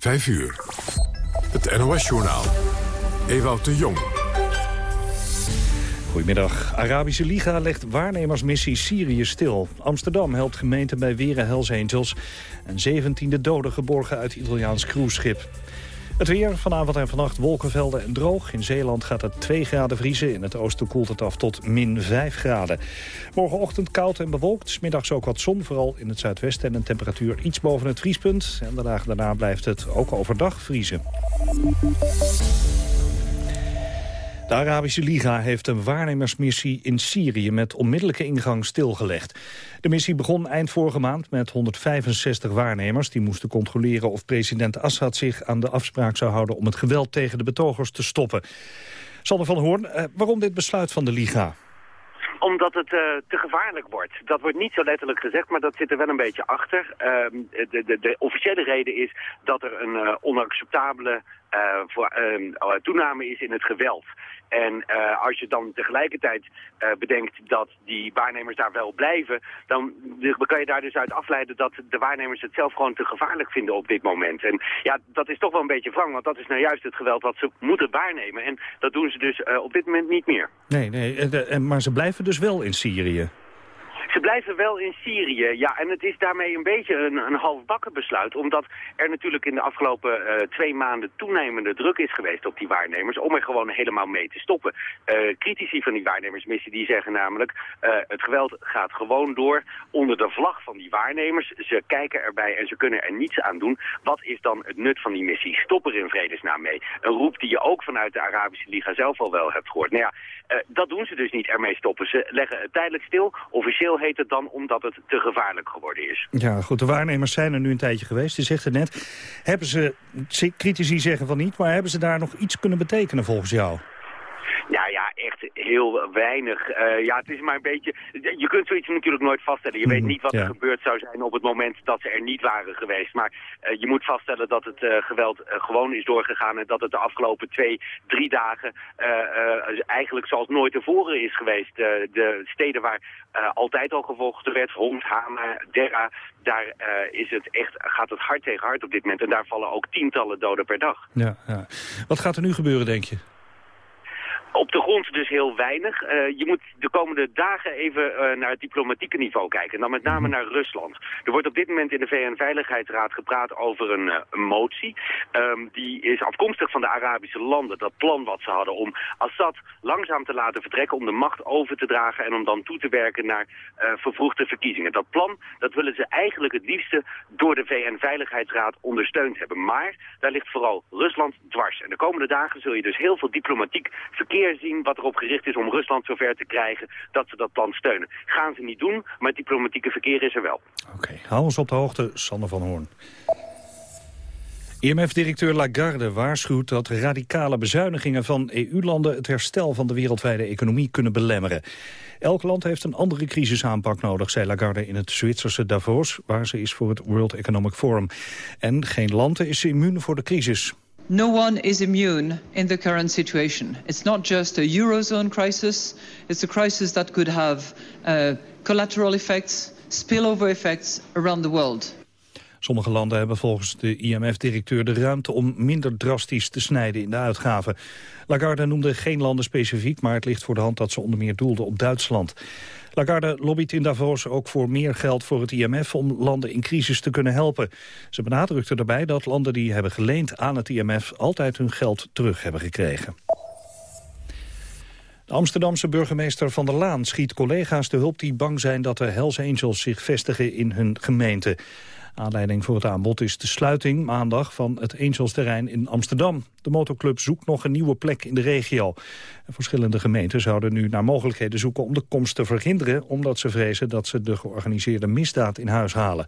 5 uur. Het NOS-journaal. Ewout de Jong. Goedemiddag. Arabische Liga legt waarnemersmissie Syrië stil. Amsterdam helpt gemeenten bij Weren Hells. En 17e doden geborgen uit Italiaans cruiseschip. Het weer, vanavond en vannacht wolkenvelden en droog. In Zeeland gaat het 2 graden vriezen. In het oosten koelt het af tot min 5 graden. Morgenochtend koud en bewolkt. Smiddags ook wat zon, vooral in het zuidwesten. En een temperatuur iets boven het vriespunt. En de dagen daarna blijft het ook overdag vriezen. De Arabische Liga heeft een waarnemersmissie in Syrië met onmiddellijke ingang stilgelegd. De missie begon eind vorige maand met 165 waarnemers. Die moesten controleren of president Assad zich aan de afspraak zou houden om het geweld tegen de betogers te stoppen. Sander van Hoorn, eh, waarom dit besluit van de Liga? Omdat het uh, te gevaarlijk wordt. Dat wordt niet zo letterlijk gezegd, maar dat zit er wel een beetje achter. Uh, de, de, de, officiële reden is dat er een uh, onacceptabele voor, toename is in het geweld. En uh, als je dan tegelijkertijd uh, bedenkt dat die waarnemers daar wel blijven, dan kan je daar dus uit afleiden dat de waarnemers het zelf gewoon te gevaarlijk vinden op dit moment. En ja, dat is toch wel een beetje wrang, want dat is nou juist het geweld wat ze moeten waarnemen. En dat doen ze dus uh, op dit moment niet meer. Nee, nee, maar ze blijven dus wel in Syrië. Ze blijven wel in Syrië, ja. En het is daarmee een beetje een, een halfbakken besluit. Omdat er natuurlijk in de afgelopen uh, twee maanden toenemende druk is geweest op die waarnemers. Om er gewoon helemaal mee te stoppen. Uh, critici van die waarnemersmissie die zeggen namelijk... Uh, het geweld gaat gewoon door onder de vlag van die waarnemers. Ze kijken erbij en ze kunnen er niets aan doen. Wat is dan het nut van die missie? Stop er in vredesnaam mee. Een roep die je ook vanuit de Arabische Liga zelf al wel hebt gehoord. Nou ja, dat doen ze dus niet ermee stoppen. Ze leggen het tijdelijk stil. Officieel heet het dan omdat het te gevaarlijk geworden is. Ja, goed. De waarnemers zijn er nu een tijdje geweest. Je zegt het net. Hebben ze, critici zeggen van niet, maar hebben ze daar nog iets kunnen betekenen volgens jou? Ja, ja, heel weinig. Uh, ja, het is maar een beetje... Je kunt zoiets natuurlijk nooit vaststellen. Je weet niet wat er gebeurd zou zijn op het moment dat ze er niet waren geweest. Maar uh, je moet vaststellen dat het uh, geweld gewoon is doorgegaan... en dat het de afgelopen twee, drie dagen eigenlijk zoals nooit tevoren is geweest. de steden waar altijd al gevochten werd, Homs, Hama, Derra... daar is het echt, gaat het hard tegen hard op dit moment. En daar vallen ook tientallen doden per dag. Ja, ja. Wat gaat er nu gebeuren, denk je? Op de grond dus heel weinig. Uh, je moet de komende dagen even uh, naar het diplomatieke niveau kijken. En dan met name naar Rusland. Er wordt op dit moment in de VN-veiligheidsraad gepraat over een, uh, een motie. Um, die is afkomstig van de Arabische landen. Dat plan wat ze hadden om Assad langzaam te laten vertrekken... om de macht over te dragen en om dan toe te werken naar vervroegde verkiezingen. Dat plan dat willen ze eigenlijk het liefste door de VN-veiligheidsraad ondersteund hebben. Maar daar ligt vooral Rusland dwars. En de komende dagen zul je dus heel veel diplomatiek verkeer zien wat erop gericht is om Rusland zover te krijgen dat ze dat plan steunen. Gaan ze niet doen, maar het diplomatieke verkeer is er wel. Oké, hou ons op de hoogte, Sander van Hoorn. IMF-directeur Lagarde waarschuwt dat radicale bezuinigingen van EU-landen het herstel van de wereldwijde economie kunnen belemmeren. Elk land heeft een andere crisisaanpak nodig, zei Lagarde in het Zwitserse Davos, waar ze is voor het World Economic Forum. En geen land is immuun voor de crisis. No one is immune in the current situation. It's not just a Eurozone crisis, it's a crisis that could have uh, collateral effects, spillover effects around the world. Sommige landen hebben volgens de IMF-directeur de ruimte om minder drastisch te snijden in de uitgaven. Lagarde noemde geen landen specifiek, maar het ligt voor de hand dat ze onder meer doelde op Duitsland. Lagarde lobbyt in Davos ook voor meer geld voor het IMF om landen in crisis te kunnen helpen. Ze benadrukte daarbij dat landen die hebben geleend aan het IMF altijd hun geld terug hebben gekregen. De Amsterdamse burgemeester Van der Laan schiet collega's de hulp die bang zijn dat de Hells Angels zich vestigen in hun gemeente. Aanleiding voor het aanbod is de sluiting maandag van het Angels-terrein in Amsterdam. De motorclub zoekt nog een nieuwe plek in de regio. verschillende gemeenten zouden nu naar mogelijkheden zoeken om de komst te verhinderen... omdat ze vrezen dat ze de georganiseerde misdaad in huis halen.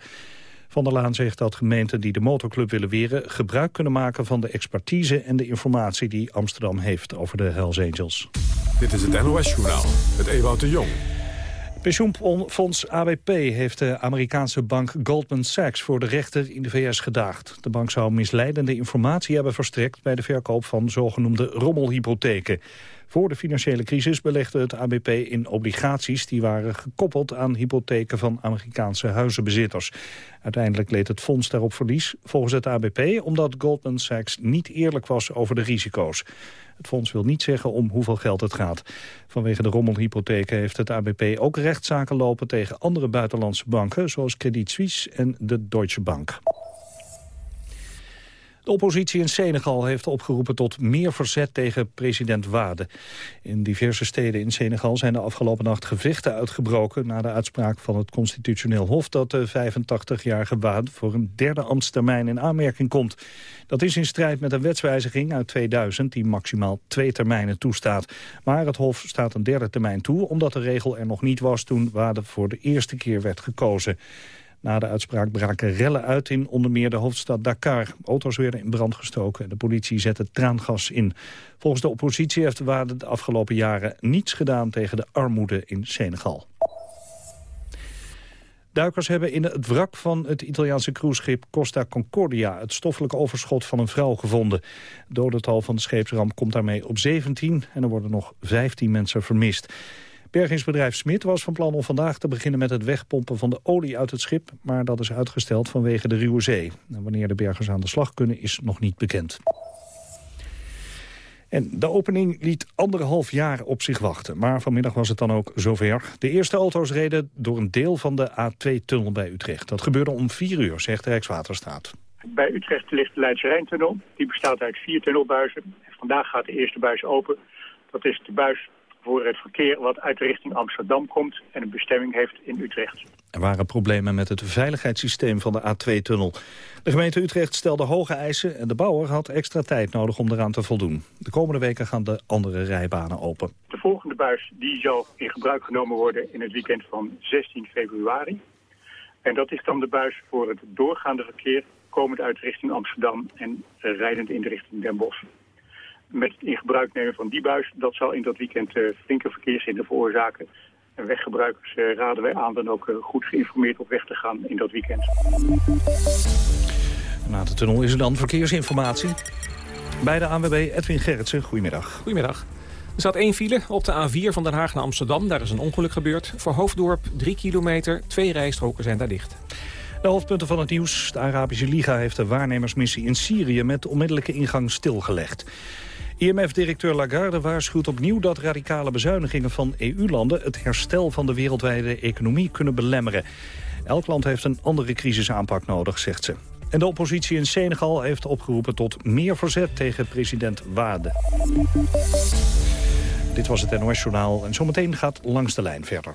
Van der Laan zegt dat gemeenten die de motorclub willen weren... gebruik kunnen maken van de expertise en de informatie die Amsterdam heeft over de Hells Angels. Dit is het NOS-journaal met Ewout de Jong. Pensioenfonds ABP heeft de Amerikaanse bank Goldman Sachs voor de rechter in de VS gedaagd. De bank zou misleidende informatie hebben verstrekt bij de verkoop van zogenoemde rommelhypotheken. Voor de financiële crisis belegde het ABP in obligaties die waren gekoppeld aan hypotheken van Amerikaanse huizenbezitters. Uiteindelijk leed het fonds daarop verlies, volgens het ABP, omdat Goldman Sachs niet eerlijk was over de risico's. Het fonds wil niet zeggen om hoeveel geld het gaat. Vanwege de rommelhypotheken heeft het ABP ook rechtszaken lopen tegen andere buitenlandse banken, zoals Credit Suisse en de Deutsche Bank. De oppositie in Senegal heeft opgeroepen tot meer verzet tegen president Wade. In diverse steden in Senegal zijn de afgelopen nacht gevechten uitgebroken... na de uitspraak van het Constitutioneel Hof dat de 85-jarige Wade... voor een derde ambtstermijn in aanmerking komt. Dat is in strijd met een wetswijziging uit 2000 die maximaal twee termijnen toestaat. Maar het Hof staat een derde termijn toe... omdat de regel er nog niet was toen Wade voor de eerste keer werd gekozen. Na de uitspraak braken rellen uit in onder meer de hoofdstad Dakar. Auto's werden in brand gestoken en de politie zette traangas in. Volgens de oppositie heeft Wade de afgelopen jaren niets gedaan tegen de armoede in Senegal. Duikers hebben in het wrak van het Italiaanse cruiseschip Costa Concordia het stoffelijke overschot van een vrouw gevonden. Het dodental van de scheepsramp komt daarmee op 17 en er worden nog 15 mensen vermist. Bergingsbedrijf Smit was van plan om vandaag te beginnen met het wegpompen van de olie uit het schip, maar dat is uitgesteld vanwege de Ruwe Zee. Wanneer de bergers aan de slag kunnen is nog niet bekend. En de opening liet anderhalf jaar op zich wachten. Maar vanmiddag was het dan ook zover. De eerste auto's reden door een deel van de A2-tunnel bij Utrecht. Dat gebeurde om vier uur, zegt Rijkswaterstaat. Bij Utrecht ligt de Leidse Rijntunnel. Die bestaat uit vier tunnelbuizen. En vandaag gaat de eerste buis open. Dat is de buis voor het verkeer wat uit de richting Amsterdam komt en een bestemming heeft in Utrecht. Er waren problemen met het veiligheidssysteem van de A2-tunnel. De gemeente Utrecht stelde hoge eisen en de bouwer had extra tijd nodig om eraan te voldoen. De komende weken gaan de andere rijbanen open. De volgende buis die zal in gebruik genomen worden in het weekend van 16 februari. En dat is dan de buis voor het doorgaande verkeer komend uit richting Amsterdam en rijdend in de richting Den Bosch met het in gebruik nemen van die buis, dat zal in dat weekend uh, flinke verkeershinder veroorzaken. En weggebruikers uh, raden wij aan dan ook uh, goed geïnformeerd op weg te gaan in dat weekend. Na de tunnel is er dan verkeersinformatie. Bij de ANWB Edwin Gerritsen, goedemiddag. Goedemiddag. Er staat één file op de A4 van Den Haag naar Amsterdam. Daar is een ongeluk gebeurd. Voor Hoofddorp 3 kilometer, twee rijstroken zijn daar dicht. De hoofdpunten van het nieuws. De Arabische Liga heeft de waarnemersmissie in Syrië met onmiddellijke ingang stilgelegd. IMF-directeur Lagarde waarschuwt opnieuw dat radicale bezuinigingen van EU-landen het herstel van de wereldwijde economie kunnen belemmeren. Elk land heeft een andere crisisaanpak nodig, zegt ze. En de oppositie in Senegal heeft opgeroepen tot meer verzet tegen president Wade. Dit was het NOS-journaal en zometeen gaat Langs de Lijn verder.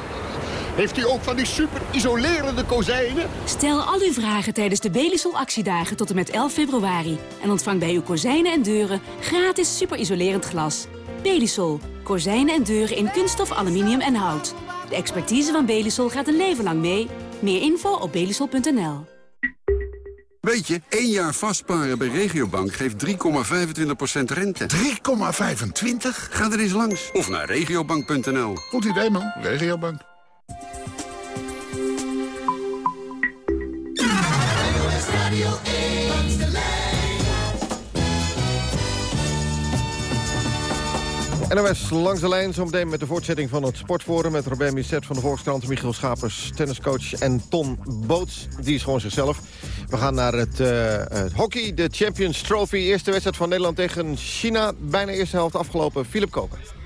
Heeft u ook van die super isolerende kozijnen? Stel al uw vragen tijdens de Belisol actiedagen tot en met 11 februari. En ontvang bij uw kozijnen en deuren gratis super isolerend glas. Belisol. Kozijnen en deuren in kunststof, aluminium en hout. De expertise van Belisol gaat een leven lang mee. Meer info op belisol.nl. Weet je, één jaar vastparen bij Regiobank geeft 3,25% rente. 3,25? Ga er eens langs. Of naar regiobank.nl. Goed idee, man. Regiobank. NOS langs de lijn, zometeen met de voortzetting van het sportforum... met Robert Misset van de Volkskrant, Michiel Schapers, tenniscoach... en Ton Boots, die is gewoon zichzelf. We gaan naar het, het hockey, de Champions Trophy. Eerste wedstrijd van Nederland tegen China. Bijna eerste helft afgelopen. Philip Koken.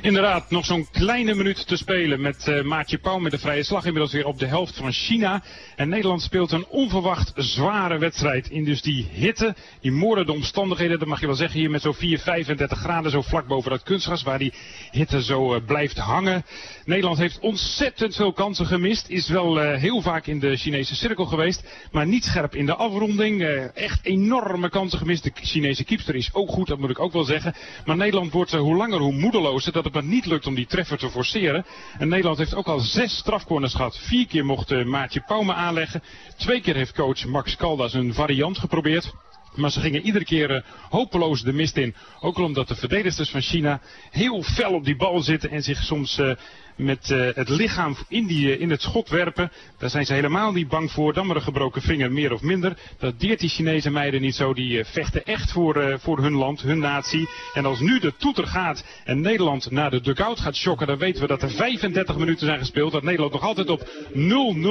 Inderdaad, nog zo'n kleine minuut te spelen met uh, Maatje Pauw met de vrije slag. Inmiddels weer op de helft van China. En Nederland speelt een onverwacht zware wedstrijd in dus die hitte. Die moordende omstandigheden, dat mag je wel zeggen. Hier met zo'n 4, 35 graden, zo vlak boven dat kunstgras waar die hitte zo uh, blijft hangen. Nederland heeft ontzettend veel kansen gemist. Is wel uh, heel vaak in de Chinese cirkel geweest. Maar niet scherp in de afronding. echt enorme kansen gemist. De Chinese kiepster is ook goed, dat moet ik ook wel zeggen. Maar Nederland wordt hoe langer hoe moedelozer. Dat het maar niet lukt om die treffer te forceren. En Nederland heeft ook al zes strafcorners gehad. Vier keer mocht uh, Maatje Pauma aanleggen. Twee keer heeft coach Max Caldas een variant geprobeerd. Maar ze gingen iedere keer uh, hopeloos de mist in. Ook omdat de verdedigers van China heel fel op die bal zitten en zich soms uh, met uh, het lichaam in, uh, in het schot werpen. Daar zijn ze helemaal niet bang voor. Dan maar een gebroken vinger, meer of minder. Dat deert die Chinese meiden niet zo. Die uh, vechten echt voor, voor hun land, hun natie. En als nu de toeter gaat en Nederland naar de dugout gaat shocken... dan weten we dat er 35 minuten zijn gespeeld. Dat Nederland nog altijd op 0-0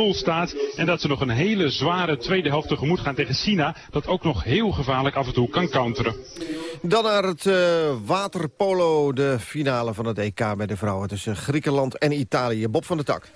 staat. En dat ze nog een hele zware tweede helft tegemoet gaan tegen China. Dat ook nog heel gevaarlijk af en toe kan counteren. Dan naar het waterpolo, de finale van het EK bij de vrouwen tussen Griekenland en Italië. Bob van der Tak.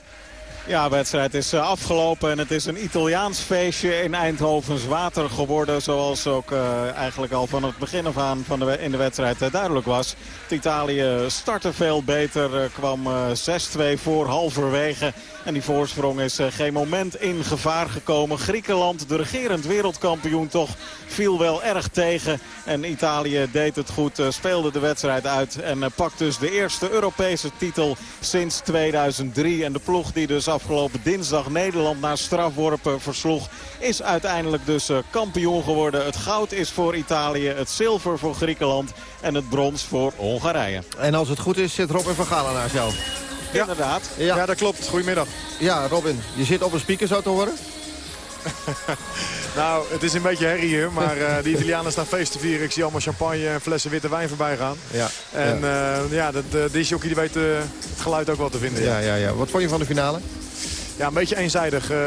Ja, de wedstrijd is afgelopen en het is een Italiaans feestje in Eindhovens water geworden. Zoals ook uh, eigenlijk al van het begin af aan van de, in de wedstrijd uh, duidelijk was. Het Italië startte veel beter, kwam 6-2 voor halverwege. En die voorsprong is geen moment in gevaar gekomen. Griekenland, de regerend wereldkampioen toch, viel wel erg tegen. En Italië deed het goed, speelde de wedstrijd uit. En pakt dus de eerste Europese titel sinds 2003. En de ploeg die dus afgelopen dinsdag Nederland naar strafworpen versloeg... is uiteindelijk dus kampioen geworden. Het goud is voor Italië, het zilver voor Griekenland en het brons voor Hongarije. En als het goed is, zit Robin van Galen naar jou. Ja. Inderdaad. Ja. ja, dat klopt. Goedemiddag. Ja, Robin, je zit op een speaker zo te horen? nou, het is een beetje herrie hier, maar uh, de Italianen staan feest te vieren. Ik zie allemaal champagne en flessen witte wijn voorbij gaan. Ja. En ja, uh, ja de, de disjockey die weet uh, het geluid ook wel te vinden. Ja, ja, ja. Wat vond je van de finale? Ja, een beetje eenzijdig. Uh,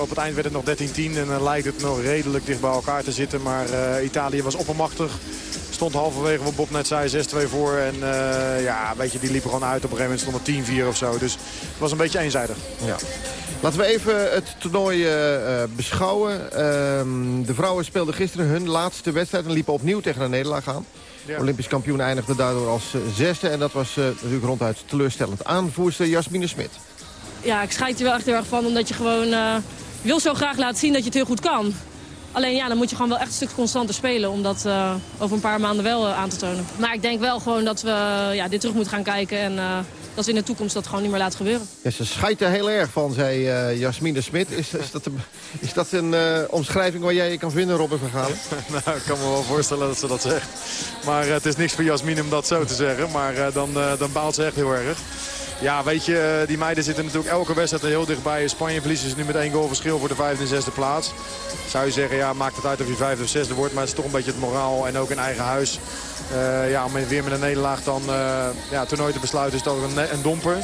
op het eind werd het nog 13-10 en dan lijkt het nog redelijk dicht bij elkaar te zitten. Maar uh, Italië was oppermachtig. Stond halverwege wat Bob net zei 6-2 voor. En uh, ja, weet je, die liepen gewoon uit. Op een gegeven moment stond het 10-4 of zo. Dus het was een beetje eenzijdig. Ja. Laten we even het toernooi beschouwen. Ehm, de vrouwen speelden gisteren hun laatste wedstrijd en liepen opnieuw tegen een nederlaag aan. Ja. Olympisch kampioen eindigde daardoor als zesde. En dat was natuurlijk ronduit teleurstellend. Aanvoerster Jasmine Smit ja, ik scheid er wel echt heel erg van. Omdat je gewoon uh, wil zo graag laten zien dat je het heel goed kan. Alleen ja, dan moet je gewoon wel echt een stuk constanter spelen... om dat uh, over een paar maanden wel uh, aan te tonen. Maar ik denk wel gewoon dat we ja, dit terug moeten gaan kijken... en dat we in de toekomst dat gewoon niet meer laten gebeuren. Ja, ze scheidt er heel erg van, zei Jasmine Smit. Is, is, dat een, is dat een omschrijving waar jij je kan vinden, Robin van Galen? nou, ik kan me wel voorstellen dat ze dat zegt. Maar het is niks voor Jasmine om dat zo te zeggen. Maar dan, dan baalt ze echt heel erg. Ja, weet je, die meiden zitten natuurlijk elke wedstrijd er heel dichtbij. Spanje verliezen ze nu met één goal verschil voor de vijfde en zesde plaats. Zou je zeggen, ja, maakt het uit of je vijfde of zesde wordt. Maar het is toch een beetje het moraal en ook in eigen huis. Uh, ja, om weer met een nederlaag dan uh, ja, toernooi te besluiten is toch een, een domper.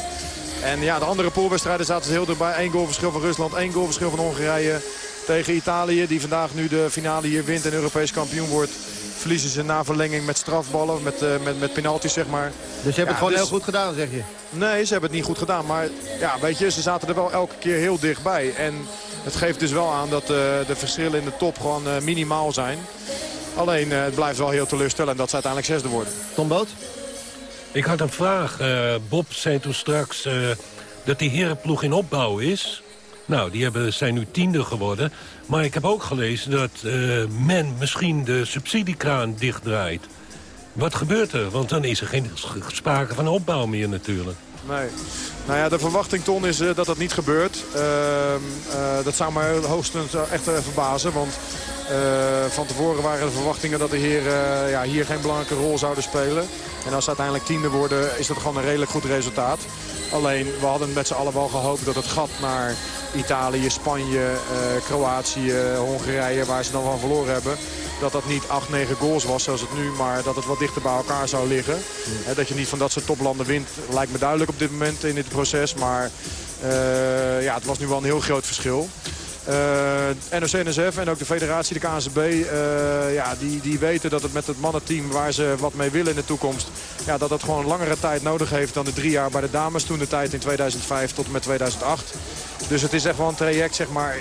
En ja, de andere poolwedstrijden zaten ze heel dichtbij. Eén goal verschil van Rusland, één goal verschil van Hongarije tegen Italië. Die vandaag nu de finale hier wint en Europees kampioen wordt verliezen ze na verlenging met strafballen, met, uh, met, met penalties zeg maar. Dus ze hebben ja, het gewoon dus... heel goed gedaan zeg je? Nee, ze hebben het niet goed gedaan. Maar ja, weet je, ze zaten er wel elke keer heel dichtbij. En het geeft dus wel aan dat uh, de verschillen in de top gewoon uh, minimaal zijn. Alleen het blijft wel heel teleurstellend dat ze uiteindelijk zesde worden. Tom Boot? Ik had een vraag. Bob zei toen straks dat die herenploeg in opbouw is. Nou, die hebben, zijn nu tiende geworden. Maar ik heb ook gelezen dat uh, men misschien de subsidiekraan dichtdraait. Wat gebeurt er? Want dan is er geen sprake van opbouw meer natuurlijk. Nee. Nou ja, de verwachting, Ton, is uh, dat dat niet gebeurt. Uh, uh, dat zou mij hoogstens echt verbazen. Want van tevoren waren de verwachtingen dat de heren ja, hier geen belangrijke rol zouden spelen. En als ze uiteindelijk tiende worden, is dat gewoon een redelijk goed resultaat. Alleen, we hadden met z'n allen wel gehoopt dat het gat naar Italië, Spanje, Kroatië, Hongarije, waar ze dan van verloren hebben dat dat niet 8, 9 goals was zoals het nu, maar dat het wat dichter bij elkaar zou liggen. Mm. dat je niet van dat soort toplanden wint, lijkt me duidelijk op dit moment in dit proces. Maar ja, het was nu wel een heel groot verschil. Uh, NOC-NSF en ook de federatie, de KNZB, uh, ja, die, die weten dat het met het mannenteam waar ze wat mee willen in de toekomst... ja, dat dat gewoon langere tijd nodig heeft dan de drie jaar bij de dames. Toen de tijd in 2005 tot en met 2008. Dus het is echt wel een traject zeg maar,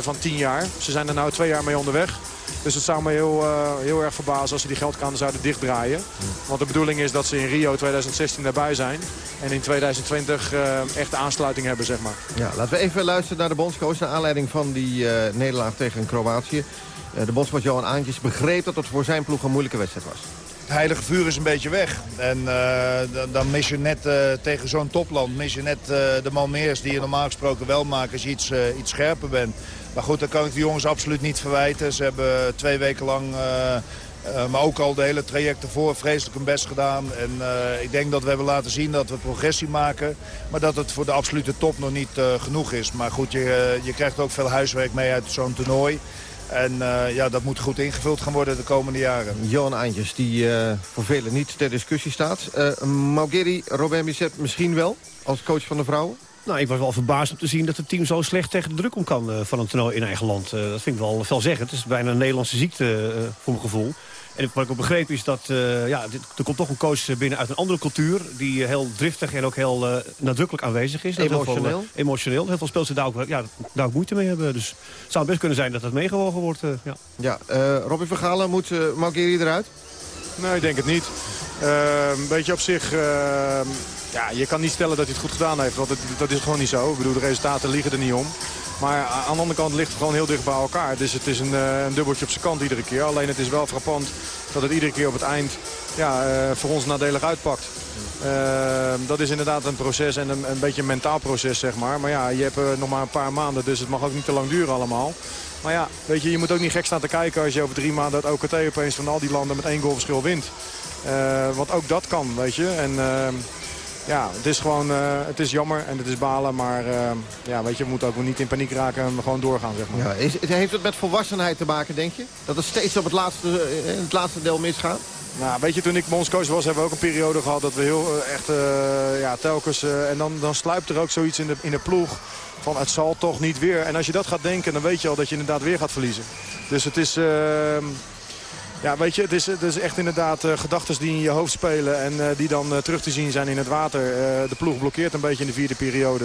van tien jaar. Ze zijn er nu twee jaar mee onderweg. Dus het zou me heel, uh, heel erg verbazen als ze die geldkraan zouden dichtdraaien. Want de bedoeling is dat ze in Rio 2016 daarbij zijn. En in 2020 uh, echt aansluiting hebben, zeg maar. Ja, laten we even luisteren naar de bondscoach... naar aanleiding van die nederlaag tegen Kroatië. de bondscoach Johan Aantjes begreep dat het voor zijn ploeg een moeilijke wedstrijd was. Het heilige vuur is een beetje weg. En dan mis je net tegen zo'n topland... mis je net de Malmeers die je normaal gesproken wel maakt... als je iets, iets scherper bent. Maar goed, dat kan ik de jongens absoluut niet verwijten. Ze hebben twee weken lang... Maar ook al de hele traject ervoor vreselijk hun best gedaan. En ik denk dat we hebben laten zien dat we progressie maken. Maar dat het voor de absolute top nog niet genoeg is. Maar goed, je, je krijgt ook veel huiswerk mee uit zo'n toernooi. En ja, dat moet goed ingevuld gaan worden de komende jaren. Johan Eindjes, die voor velen niet ter discussie staat. Uh, Robert Misset misschien wel, als coach van de vrouwen? Nou, ik was wel verbaasd om te zien dat het team zo slecht tegen de druk om kan uh, van een toernooi in eigen land. Uh, dat vind ik wel veelzeggend. Het is bijna een Nederlandse ziekte uh, voor mijn gevoel. En wat ik ook begreep is dat ja, dit, er komt toch een coach binnen uit een andere cultuur... die heel driftig en ook heel nadrukkelijk aanwezig is. Emotioneel? Heel veel, emotioneel. Heel veel speelsters daar ook, ja, daar ook moeite mee hebben. Dus het zou best kunnen zijn dat het meegewogen wordt. ja, ja Robin Vergalen, moet uh, Malgeri eruit? Nee, ik denk het niet. een beetje op zich ja, je kan niet stellen dat hij het goed gedaan heeft. Want het, dat is gewoon niet zo. Ik bedoel, de resultaten liegen er niet om. Maar aan de andere kant ligt het gewoon heel dicht bij elkaar. Dus het is een, eh, een dubbeltje op zijn kant iedere keer. Alleen het is wel frappant dat het iedere keer op het eind ja, uh, voor ons nadelig uitpakt. Uh, dat is inderdaad een proces en een, een beetje een mentaal proces, zeg maar. Maar ja, je hebt uh, nog maar een paar maanden, dus het mag ook niet te lang duren allemaal. Maar ja, weet je, je moet ook niet gek staan te kijken als je over drie maanden het OKT opeens van al die landen met één goalverschil wint. want ook dat kan, weet je. En ehm, ja, het is gewoon uh, het is jammer en het is balen. Maar uh, ja, weet je, we moeten ook niet in paniek raken en gewoon doorgaan. Zeg maar. ja, is, heeft het met volwassenheid te maken, denk je? Dat het steeds op het laatste, in het laatste deel misgaat? Nou, weet je, toen ik bondscoach was, hebben we ook een periode gehad dat we heel echt uh, ja, telkens... en dan, dan sluipt er ook zoiets in de, in de ploeg van het zal toch niet weer. En als je dat gaat denken, dan weet je al dat je inderdaad weer gaat verliezen. Dus het is... Ehm, ja, weet je, het is, het is echt inderdaad uh, gedachten die in je hoofd spelen... en uh, die dan uh, terug te zien zijn in het water. de ploeg blokkeert een beetje in de vierde periode.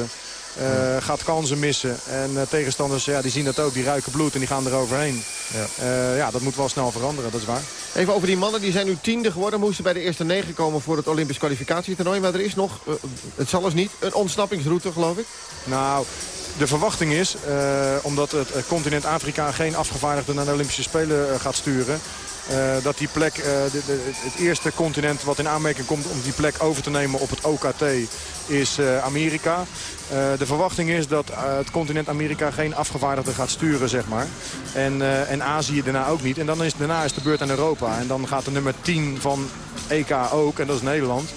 gaat kansen missen. En tegenstanders ja, die zien dat ook, die ruiken bloed en die gaan eroverheen. Ja. ja, dat moet wel snel veranderen, dat is waar. Even over die mannen, die zijn nu tiende geworden. Moesten bij de eerste negen komen voor het Olympisch kwalificatietoernooi. Maar er is nog, het zal eens niet, een ontsnappingsroute geloof ik. Nou, de verwachting is, omdat het continent Afrika geen afgevaardigden naar de Olympische Spelen gaat sturen... Uh, dat die plek, uh, de, het eerste continent wat in aanmerking komt om die plek over te nemen op het OKT is uh, Amerika. de verwachting is dat het continent Amerika geen afgevaardigde gaat sturen, zeg maar. En, en Azië daarna ook niet. En dan is, daarna is de beurt aan Europa. En dan gaat de nummer 10 van EK ook, en dat is Nederland.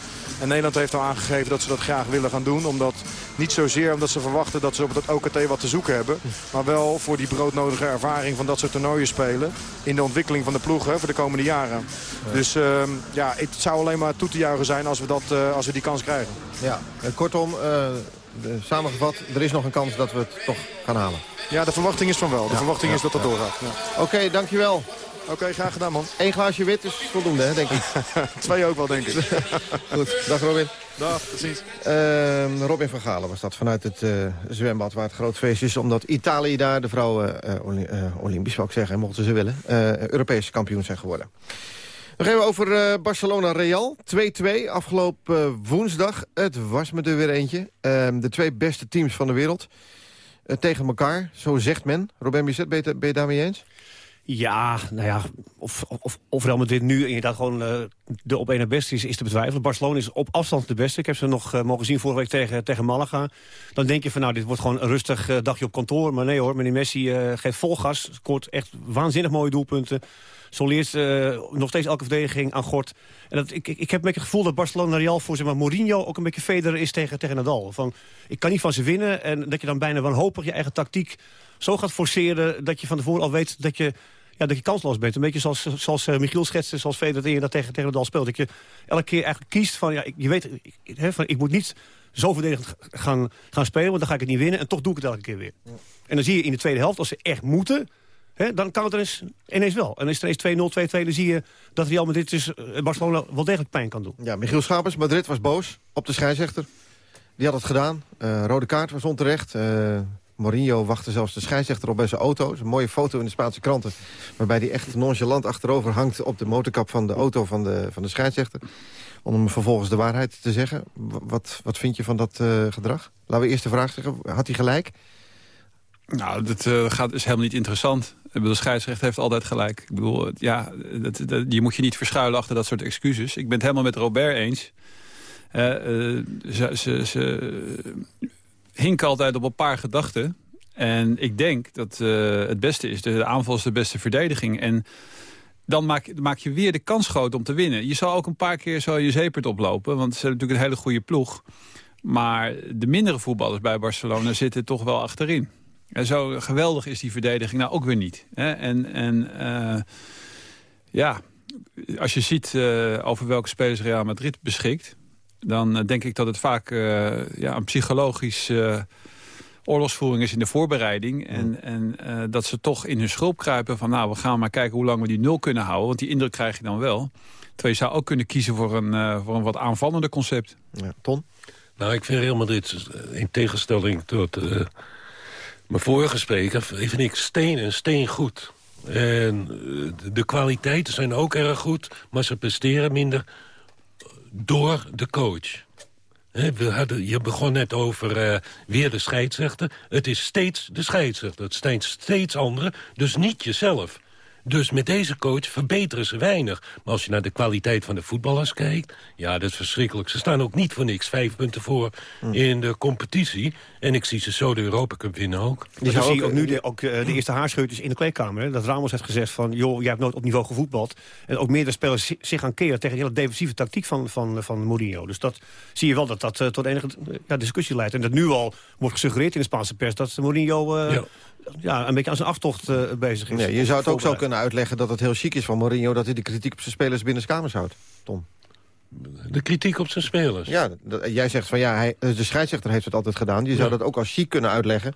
En Nederland heeft al aangegeven dat ze dat graag willen gaan doen. Omdat, niet zozeer omdat ze verwachten dat ze op het OKT wat te zoeken hebben. Maar wel voor die broodnodige ervaring van dat soort toernooien spelen. In de ontwikkeling van de ploeg voor de komende jaren. Dus uh, ja, het zou alleen maar toe te juichen zijn als we, dat, uh, als we die kans krijgen. Ja, eh, kortom, uh, samengevat, er is nog een kans dat we het toch gaan halen. Ja, de verwachting is van wel. De verwachting ja. is dat dat doorgaat. Ja. Oké, okay, dankjewel. Oké, graag gedaan, man. Eén glaasje wit is voldoende, hè, denk ik. Twee ook wel, denk ik. Goed, dag Robin. Dag, precies. Uh, Robin van Galen was dat vanuit het uh, zwembad waar het groot feest is. Omdat Italië daar, de vrouwen uh, Olympisch zou ik zeggen, mochten ze willen, Europese kampioen zijn geworden. Nog even over Barcelona-Real. 2-2 afgelopen woensdag. Het was me er weer eentje. Ehm, de twee beste teams van de wereld tegen elkaar, zo zegt men. Robin Bisset, ben je, ben je daarmee eens? Ja, nou ja, of, of, of Real Madrid nu inderdaad gewoon uh, de op een beste is, is te betwijfelen. Barcelona is op afstand de beste. Ik heb ze nog uh, mogen zien vorige week tegen, tegen Malaga. Dan denk je van nou, dit wordt gewoon een rustig uh, dagje op kantoor. Maar nee hoor, meneer Messi geeft vol gas. Scoort echt waanzinnig mooie doelpunten. Soleert nog steeds elke verdediging aan gort. En dat, ik, ik, ik heb een beetje het gevoel dat Barcelona Real voor zeg maar, Mourinho ook een beetje Federer is tegen, tegen Nadal. Van, ik kan niet van ze winnen. En dat je dan bijna wanhopig je eigen tactiek zo gaat forceren... dat je van tevoren al weet dat je, ja, dat je kansloos bent. Een beetje zoals, zoals uh, Michiel schetste, zoals Federer dat tegen, tegen de Dal speelt. Dat je elke keer eigenlijk kiest van... Ja, je weet, ik, van, ik moet niet zo verdedigend gaan, gaan spelen... want dan ga ik het niet winnen en toch doe ik het elke keer weer. Ja. En dan zie je in de tweede helft, als ze echt moeten... Dan kan het ineens, ineens wel. En is er eens 2-0, 2-2, dan zie je dat Real Madrid dus, eh, Barcelona wel degelijk pijn kan doen. Ja, Michiel Schapers, Madrid was boos op de scheidsrechter. Die had het gedaan. Eh, rode kaart was onterecht. Uh, Mourinho wachtte zelfs de scheidsrechter op bij zijn auto. Een mooie foto in de Spaanse kranten... waarbij hij echt nonchalant achterover hangt op de motorkap van de auto van de, van de scheidsrechter. Om hem vervolgens de waarheid te zeggen. Wat, wat vind je van dat gedrag? Laten we eerst de vraag zeggen. Had hij gelijk? Nou, dat uh, gaat, is helemaal niet interessant. De scheidsrechter heeft altijd gelijk. Ik bedoel, ja, dat, dat, je moet je niet verschuilen achter dat soort excuses. Ik ben het helemaal met Robert eens. Uh, ze, ze, ze hinken altijd op een paar gedachten. En ik denk dat het beste is, de aanval is de beste verdediging. En dan maak, maak, je weer de kans groot om te winnen. Je zal ook een paar keer zo je zeepert oplopen. Want ze hebben natuurlijk een hele goede ploeg. Maar de mindere voetballers bij Barcelona zitten toch wel achterin. En zo geweldig is die verdediging nou ook weer niet. Hè? En, en uh, ja, als je ziet uh, over welke spelers Real Madrid beschikt... dan denk ik dat het vaak ja, een psychologisch oorlogsvoering is in de voorbereiding. En, en uh, dat ze toch in hun schulp kruipen van... nou, we gaan maar kijken hoe lang we die nul kunnen houden. Want die indruk krijg je dan wel. Terwijl je zou ook kunnen kiezen voor een, uh, voor een wat aanvallender concept. Ja, Ton? Nou, ik vind Real Madrid in tegenstelling tot uh, mijn vorige spreker... vind ik steen en steen goed. En de kwaliteiten zijn ook erg goed, maar ze presteren minder door de coach. We hadden, je begon net over uh, weer de scheidsrechter. Het is steeds de scheidsrechter. Het zijn steeds anderen, dus niet jezelf. Dus met deze coach verbeteren ze weinig. Maar als je naar de kwaliteit van de voetballers kijkt... ja, dat is verschrikkelijk. Ze staan ook niet voor niks vijf punten voor hm. in de competitie. En ik zie ze zo de Europa Cup winnen ook. Je zie ook, ook nu de, ook, uh, de eerste haarscheutjes in de kleedkamer. Hè? Dat Ramos heeft gezegd van, joh, jij hebt nooit op niveau gevoetbald. En ook meerdere spelers zich gaan keren tegen de hele defensieve tactiek van, van, van Mourinho. Dus dat zie je wel dat dat uh, tot enige ja, discussie leidt. En dat nu al wordt gesuggereerd in de Spaanse pers... dat Mourinho uh, ja ja, een beetje aan zijn aftocht uh, bezig is. Nee, je zou het ook zo kunnen uitleggen dat het heel chic is van Mourinho... dat hij de kritiek op zijn spelers binnen kamers houdt, Tom. De kritiek op zijn spelers? Ja, jij zegt van ja, hij, de scheidsrechter heeft het altijd gedaan. Je zou dat ook als chic kunnen uitleggen...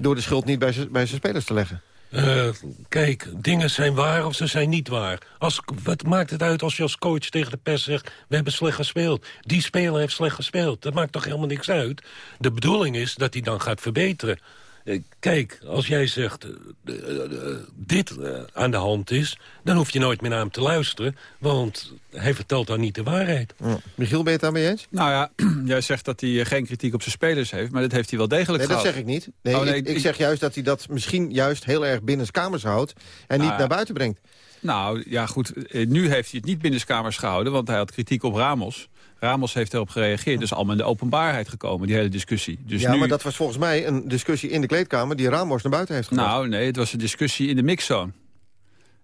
door de schuld niet bij zijn spelers te leggen. Uh, kijk, dingen zijn waar of ze zijn niet waar. Als, wat maakt het uit als je als coach tegen de pers zegt... we hebben slecht gespeeld. Die speler heeft slecht gespeeld. Dat maakt toch helemaal niks uit? De bedoeling is dat hij dan gaat verbeteren. Eh, kijk, als jij zegt uh, uh, dit aan de hand is... dan hoef je nooit meer naar hem te luisteren. Want hij vertelt dan niet de waarheid. Ja. Michiel, ben je het daarmee eens? Nou ja, jij zegt dat hij geen kritiek op zijn spelers heeft... maar dat heeft hij wel degelijk nee, gehad. dat zeg ik niet. Nee, oh, nee ik, ik, zeg juist dat hij dat misschien juist heel erg binnen kamers houdt... en niet nou naar buiten brengt. Nou, ja goed, nu heeft hij het niet binnen kamers gehouden... want hij had kritiek op Ramos... Ramos heeft erop gereageerd. Dus allemaal in de openbaarheid gekomen, die hele discussie. Dus ja, maar dat was volgens mij een discussie in de kleedkamer... die Ramos naar buiten heeft gebracht. Nou, nee, het was een discussie in de mixzone.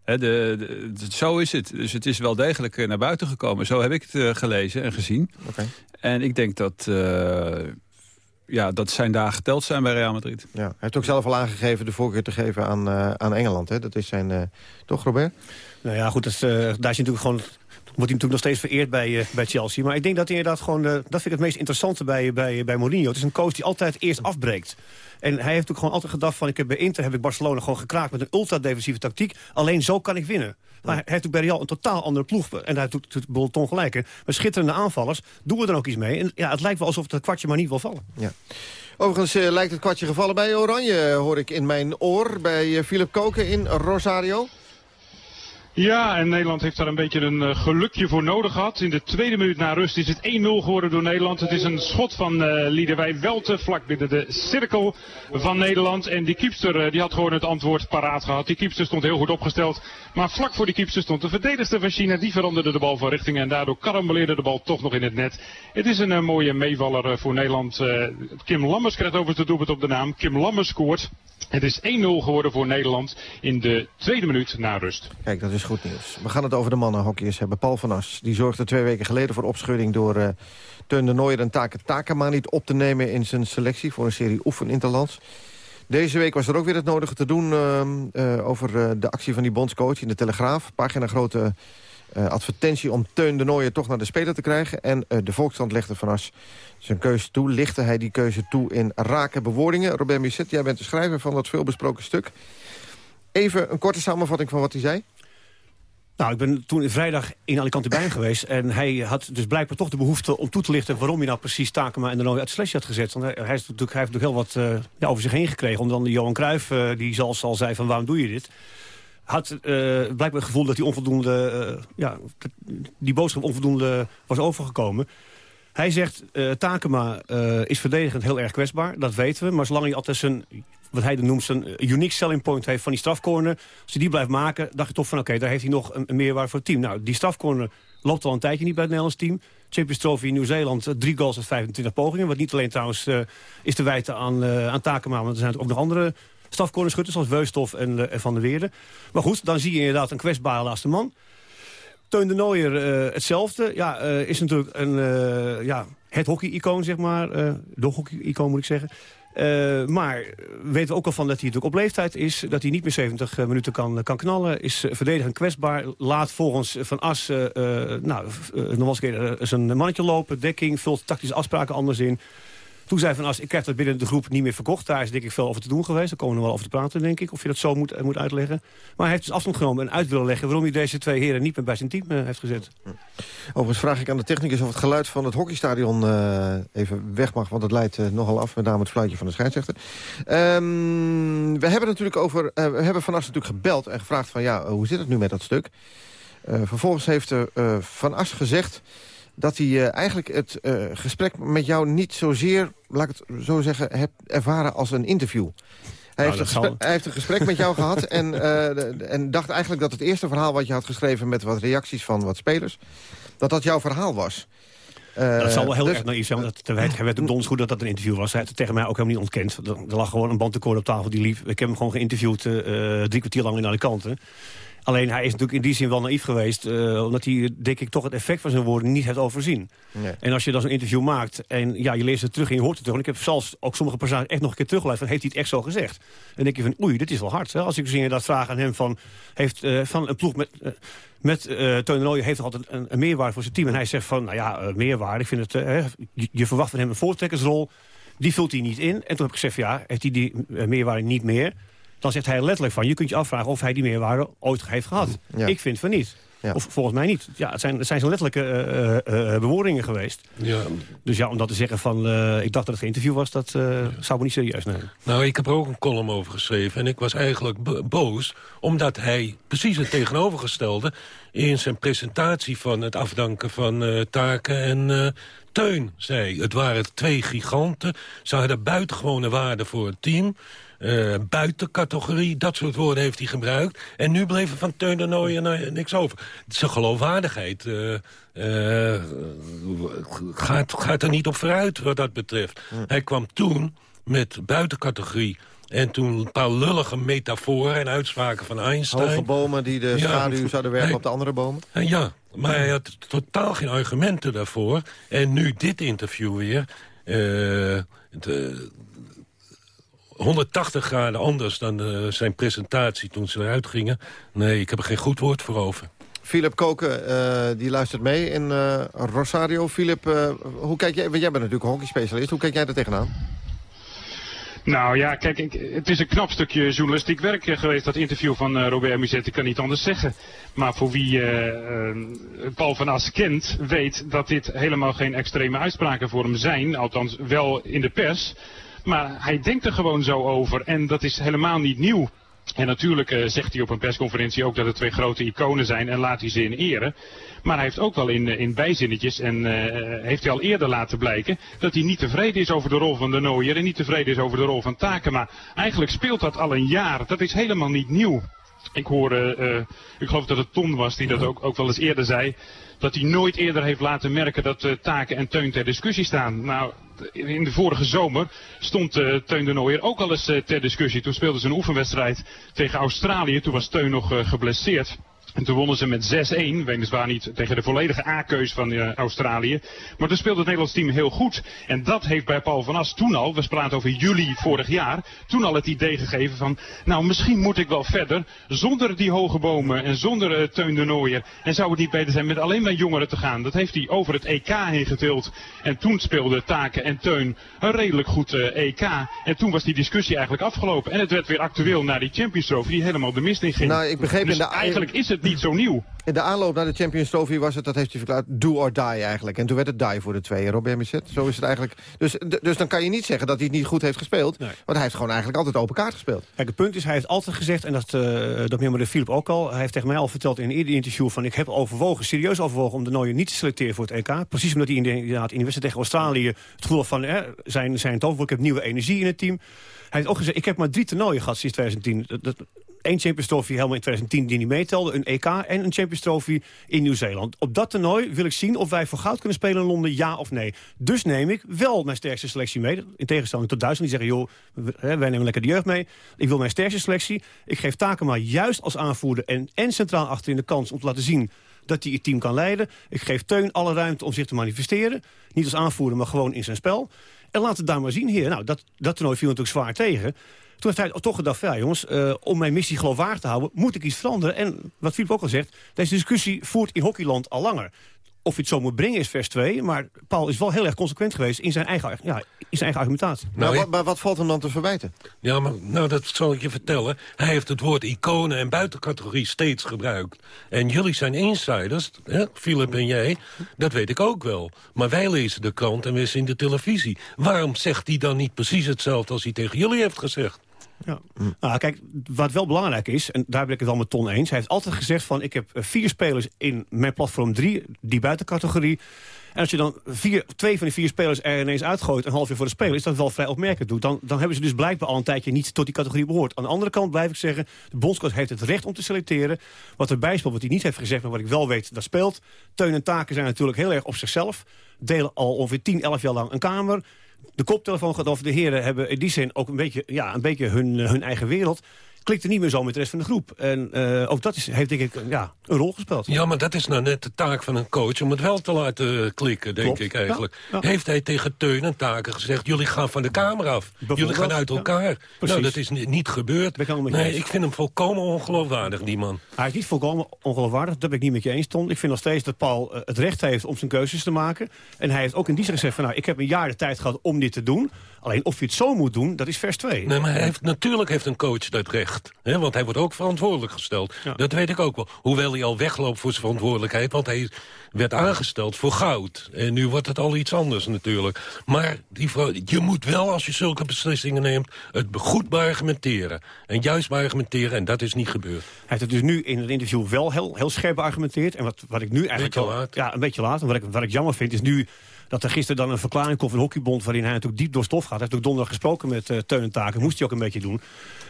de, de, zo is het. Dus het is wel degelijk eh, naar buiten gekomen. Zo heb ik het uh, gelezen en gezien. Okay. En ik denk dat, uh, ja, dat zijn dagen geteld zijn bij Real Madrid. Ja, hij heeft ook zelf al aangegeven de voorkeur te geven aan, uh, aan Engeland. Hè? Dat is zijn... toch, Robert? Nou ja, goed, dat, daar is natuurlijk gewoon wordt hij natuurlijk nog steeds vereerd bij, uh, bij Chelsea. Maar ik denk dat inderdaad gewoon... Uh, dat vind ik het meest interessante bij, bij, bij Mourinho. Het is een coach die altijd eerst afbreekt. En hij heeft natuurlijk gewoon altijd gedacht van... Ik heb bij Inter heb ik Barcelona gewoon gekraakt met een ultra-defensieve tactiek. Alleen zo kan ik winnen. Maar hij heeft ook bij Real een totaal andere ploeg. En hij heeft natuurlijk Ton gelijk. Met schitterende aanvallers doen we er ook iets mee. En ja, het lijkt wel alsof het kwartje maar niet wil vallen. Ja. Overigens uh, lijkt het kwartje gevallen bij Oranje, hoor ik in mijn oor. Bij Philip Koken in Rosario. Ja, en Nederland heeft daar een beetje een uh, gelukje voor nodig gehad. In de tweede minuut na rust is het 1-0 geworden door Nederland. Het is een schot van uh, Liederwij Welte vlak binnen de cirkel van Nederland. En die kiepster uh, die had gewoon het antwoord paraat gehad. Die kiepster stond heel goed opgesteld. Maar vlak voor die kiepster stond de verdedigster van China. Die veranderde de bal van richting en daardoor karambeleerde de bal toch nog in het net. Het is een mooie meevaller voor Nederland. Kim Lammers krijgt overigens de doelpunt op de naam. Kim Lammers scoort. Het is 1-0 geworden voor Nederland in de tweede minuut na rust. Kijk, dat is goed nieuws. We gaan het over de mannenhockeyers hebben. Paul van As, die zorgde twee weken geleden voor opschudding... door uh, Teun de Nooier en Take Takema niet op te nemen in zijn selectie... voor een serie oefeninterlands. Deze week was er ook weer het nodige te doen uh, uh, over de actie van die bondscoach in de Telegraaf. Pagina grote advertentie om Teun de Nooier toch naar de speler te krijgen. En de Volksstand legde van As zijn keuze toe. Lichtte hij die keuze toe in rake bewoordingen. Robert Misset, jij bent de schrijver van dat veelbesproken stuk. Even een korte samenvatting van wat hij zei. Nou, ik ben toen vrijdag in Alicante bij hem geweest. En hij had dus blijkbaar toch de behoefte om toe te lichten... waarom hij nou precies Takema en de Nooy uit de had gezet. Want hij, heeft natuurlijk, hij heeft heel wat ja, over zich heen gekregen. Onder dan Johan Cruijff, uh, die zelfs al zei van waarom doe je dit? Had uh, blijkbaar het gevoel dat hij onvoldoende... ja, die boodschap onvoldoende was overgekomen. Hij zegt, Takema is verdedigend heel erg kwetsbaar. Dat weten we. Maar zolang hij altijd zijn wat hij noemt zijn unique selling point heeft van die strafcorner. Als hij die blijft maken, dacht je toch van oké, daar heeft hij nog een, meerwaarde voor het team. Nou, die strafcorner loopt al een tijdje niet bij het Nederlands team. Champions Trophy in Nieuw-Zeeland, eh, drie goals uit 25 pogingen. Wat niet alleen trouwens is te wijten aan, aan Takema, want er zijn ook nog andere strafcornerschutters zoals Weustof en, en Van der Weerde. Maar goed, dan zie je inderdaad een kwetsbare laatste man. Teun de Nooier uh, hetzelfde. Ja, uh, is natuurlijk een, uh, ja, het hockey-icoon, zeg maar. de hockey-icoon moet ik zeggen. Maar weten we ook al van dat hij natuurlijk op leeftijd is. Dat hij niet meer 70 minuten kan, kan knallen. Is verdedigend kwetsbaar. Laat volgens Van As nou, nog eens een keer zijn mannetje lopen. Dekking, vult tactische afspraken anders in. Toen zei Van As, ik krijg dat binnen de groep niet meer verkocht. Daar is denk ik veel over te doen geweest. Daar komen we nog wel over te praten, denk ik. Of je dat zo moet, moet uitleggen. Maar hij heeft dus afstand genomen en uit willen leggen... waarom hij deze twee heren niet meer bij zijn team uh, heeft gezet. Overigens vraag ik aan de technicus of het geluid van het hockeystadion uh, even weg mag. Want het leidt nogal af, met name het fluitje van de scheidsrechter. Um, we hebben natuurlijk over, we hebben Van As natuurlijk gebeld en gevraagd van... ja, hoe zit het nu met dat stuk? vervolgens heeft Van As gezegd dat hij uh, eigenlijk het uh, gesprek met jou niet zozeer, laat ik het zo zeggen, heb ervaren als een interview. Hij, nou, heeft, een hij heeft, een gesprek met jou gehad en, uh, en dacht eigenlijk dat het eerste verhaal wat je had geschreven... met wat reacties van wat spelers, dat dat jouw verhaal was. dat zal wel heel dus, erg naïef zijn. Dat, hij werd op dons goed dat dat een interview was. Hij had het tegen mij ook helemaal niet ontkend. Er, lag gewoon een bandrecorder op tafel die lief. Ik heb hem gewoon geïnterviewd drie kwartier lang in Alicante. Alleen hij is natuurlijk in die zin wel naïef geweest... Uh, omdat hij, denk ik, toch het effect van zijn woorden niet heeft overzien. Nee. En als je dan zo'n interview maakt en ja, je leest het terug en je hoort het terug... en ik heb zelfs ook sommige passages echt nog een keer teruggeluisterd... van heeft hij het echt zo gezegd? En dan denk je van, oei, dit is wel hard. Hè? Als ik dus dat vraag aan hem van... heeft uh, van een ploeg met... Uh, met uh, Teun heeft altijd een, een, meerwaarde voor zijn team. En hij zegt van, nou ja, meerwaarde. Ik vind het, je, je, verwacht van hem een voortrekkersrol. Die vult hij niet in. En toen heb ik gezegd, ja, heeft hij die meerwaarde niet meer dan zegt hij letterlijk van... je kunt je afvragen of hij die meerwaarde ooit heeft gehad. Ik vind van niet. Ja. Of volgens mij niet. Ja, het zijn, het zijn zo letterlijke uh, uh, bewoordingen geweest. Ja. Dus ja, om dat te zeggen van... ik dacht dat het geen interview was, dat ja. zou me niet serieus nemen. Nou, ik heb er ook een column over geschreven. En ik was eigenlijk boos, omdat hij precies het tegenovergestelde... in zijn presentatie van het afdanken van taken en Teun zei. Het waren twee giganten. Ze hadden buitengewone waarde voor het team... Uh, buitencategorie, dat soort woorden heeft hij gebruikt. En nu bleef er van Teun de Nooijen niks over. Zijn geloofwaardigheid uh, uh, gaat, gaat er niet op vooruit wat dat betreft. Hij kwam toen met buitencategorie... En toen een paar lullige metaforen en uitspraken van Einstein. Hoge bomen die de schaduw zouden werpen op de andere bomen? Ja, maar hij had totaal geen argumenten daarvoor. En nu dit interview weer... Uh, de, 180 graden anders dan uh, zijn presentatie toen ze eruit gingen. Nee, ik heb er geen goed woord voor over. Philip Koken, uh, die luistert mee in uh, Rosario. Philip, hoe kijk jij, want jij bent natuurlijk een hockeyspecialist. Hoe kijk jij er tegenaan? Nou ja, kijk, ik, het is een knap stukje journalistiek werk geweest, dat interview van Robert Muset. Ik kan niet anders zeggen. Maar voor wie Paul van As kent, weet dat dit helemaal geen extreme uitspraken voor hem zijn. Althans, wel in de pers. Maar hij denkt er gewoon zo over en dat is helemaal niet nieuw. En natuurlijk uh, zegt hij op een persconferentie ook dat het twee grote iconen zijn en laat hij ze in ere. Maar hij heeft ook wel in, in bijzinnetjes en uh, heeft hij al eerder laten blijken dat hij niet tevreden is over de rol van de Nooier en niet tevreden is over de rol van Takema. Eigenlijk speelt dat al een jaar. Dat is helemaal niet nieuw. Ik hoorde, uh, ik geloof dat het Ton was die dat ook, ook wel eens eerder zei, dat hij nooit eerder heeft laten merken dat uh, Taken en Teun ter discussie staan. Nou, in de vorige zomer stond uh, Teun de Nooier ook al eens ter discussie. Toen speelden ze een oefenwedstrijd tegen Australië. Toen was Teun nog geblesseerd. En toen wonnen ze met 6-1, weliswaar niet tegen de volledige A-keus van uh, Australië. Maar toen speelde het Nederlands team heel goed. En dat heeft bij Paul van As toen al, we praten over juli vorig jaar, toen al het idee gegeven van, nou misschien moet ik wel verder, zonder die hoge bomen en zonder uh, Teun de Nooier. En zou het niet beter zijn met alleen maar jongeren te gaan. Dat heeft hij over het EK heen getild. En toen speelden Taken en Teun een redelijk goed uh, EK. En toen was die discussie eigenlijk afgelopen. En het werd weer actueel naar die Champions Trophy die helemaal de mist in ging. Nou, ik begreep dus in de... eigenlijk is het niet zo nieuw. In de aanloop naar de Champions Trophy was het, dat heeft hij verklaard, do or die eigenlijk. En toen werd het die voor de tweeën, Robert Misset. Zo is het eigenlijk. Dus, dus dan kan je niet zeggen dat hij het niet goed heeft gespeeld. Nee. Want hij heeft gewoon eigenlijk altijd open kaart gespeeld. Kijk, het punt is, hij heeft altijd gezegd, en dat, uh, dat de Philip ook al... hij heeft tegen mij al verteld in een eerder interview... van ik heb overwogen, serieus overwogen om de Nooier niet te selecteren voor het EK. Precies omdat hij inderdaad in de wedstrijd tegen Australië... het gevoel van eh, zijn, zijn tover, ik heb nieuwe energie in het team. Hij heeft ook gezegd, ik heb maar drie toernooien gehad sinds 2010. Dat, één Champions Trophy helemaal in 2010 die niet meetelde. Een EK en een Champions Trophy in Nieuw-Zeeland. Op dat toernooi wil ik zien of wij voor goud kunnen spelen in Londen, ja of nee. Dus neem ik wel mijn sterkste selectie mee. In tegenstelling tot Duitsland, die zeggen... joh, wij nemen lekker de jeugd mee. Ik wil mijn sterkste selectie. Ik geef Takema juist als aanvoerder en, en centraal achterin de kans... om te laten zien dat hij het team kan leiden. Ik geef Teun alle ruimte om zich te manifesteren. Niet als aanvoerder, maar gewoon in zijn spel. En laat het daar maar zien hier. Nou, dat, dat toernooi viel natuurlijk zwaar tegen. Toen heeft hij toch gedacht, ja jongens, uh, om mijn missie geloofwaardig te houden... moet ik iets veranderen. En wat Filip ook al zegt, deze discussie voert in hockeyland al langer. Of je het zo moet brengen is vers 2. Maar Paul is wel heel erg consequent geweest in zijn eigen, ja, in zijn eigen argumentatie. Nou, maar, wat, wat, valt hem dan te verwijten? Ja, maar nou, dat zal ik je vertellen. Hij heeft het woord iconen en buitencategorie steeds gebruikt. En jullie zijn insiders, hè, Philip en jij, dat weet ik ook wel. Maar wij lezen de krant en we zien de televisie. Waarom zegt hij dan niet precies hetzelfde als hij tegen jullie heeft gezegd? Ja. Nou, kijk, wat wel belangrijk is, en daar ben ik het wel met Ton eens... hij heeft altijd gezegd van, ik heb vier spelers in mijn platform 3, die buitencategorie... En als je dan vier, twee van die vier spelers er ineens uitgooit... een half jaar voor de speler, is dat wel vrij opmerkelijk. Doet. Dan, dan hebben ze dus blijkbaar al een tijdje niet tot die categorie behoord. Aan de andere kant blijf ik zeggen... de bondscoach heeft het recht om te selecteren. Wat erbij speelt, wat hij niet heeft gezegd... maar wat ik wel weet, dat speelt. Teun en Taken zijn natuurlijk heel erg op zichzelf. Delen al ongeveer 10, 11 jaar lang een kamer de koptelefoon gaat over. De heren hebben in die zin ook een beetje, ja, een beetje hun, hun eigen wereld klikt er niet meer zo met de rest van de groep. En uh, ook dat is, heeft denk ik ja, een rol gespeeld. Ja, maar dat is nou net de taak van een coach om het wel te laten klikken, denk ik eigenlijk. Heeft hij tegen Teun en Taken gezegd, jullie gaan van de kamer af. Jullie gaan uit elkaar. nou, dat is niet gebeurd. nee, ik vind hem volkomen ongeloofwaardig, die man. Hij is niet volkomen ongeloofwaardig, dat ben ik niet met je eens, Ton. Ik vind nog steeds dat Paul uh, het recht heeft om zijn keuzes te maken. En hij heeft ook in die zin gezegd van, nou, ik heb een jaar de tijd gehad om dit te doen. Alleen of je het zo moet doen, dat is vers 2. Nee, maar hij heeft, natuurlijk heeft een coach dat recht. Hè, want hij wordt ook verantwoordelijk gesteld. Dat weet ik ook wel. Hoewel hij al wegloopt voor zijn verantwoordelijkheid. Want hij werd aangesteld voor goud. En nu wordt het al iets anders natuurlijk. Maar die vrouw, je moet wel, als je zulke beslissingen neemt... het goed beargumenteren. En juist beargumenteren, en dat is niet gebeurd. Hij heeft het dus nu in het interview wel heel, heel scherp beargumenteerd. En wat, wat ik nu eigenlijk... Beetje laat. Ja, een beetje laat. En wat ik, wat ik jammer vind, is nu dat er gisteren dan een verklaring komt van de hockeybond... waarin hij natuurlijk diep door stof gaat. Hij heeft ook donderdag gesproken met uh, Teun. Moest hij ook een beetje doen.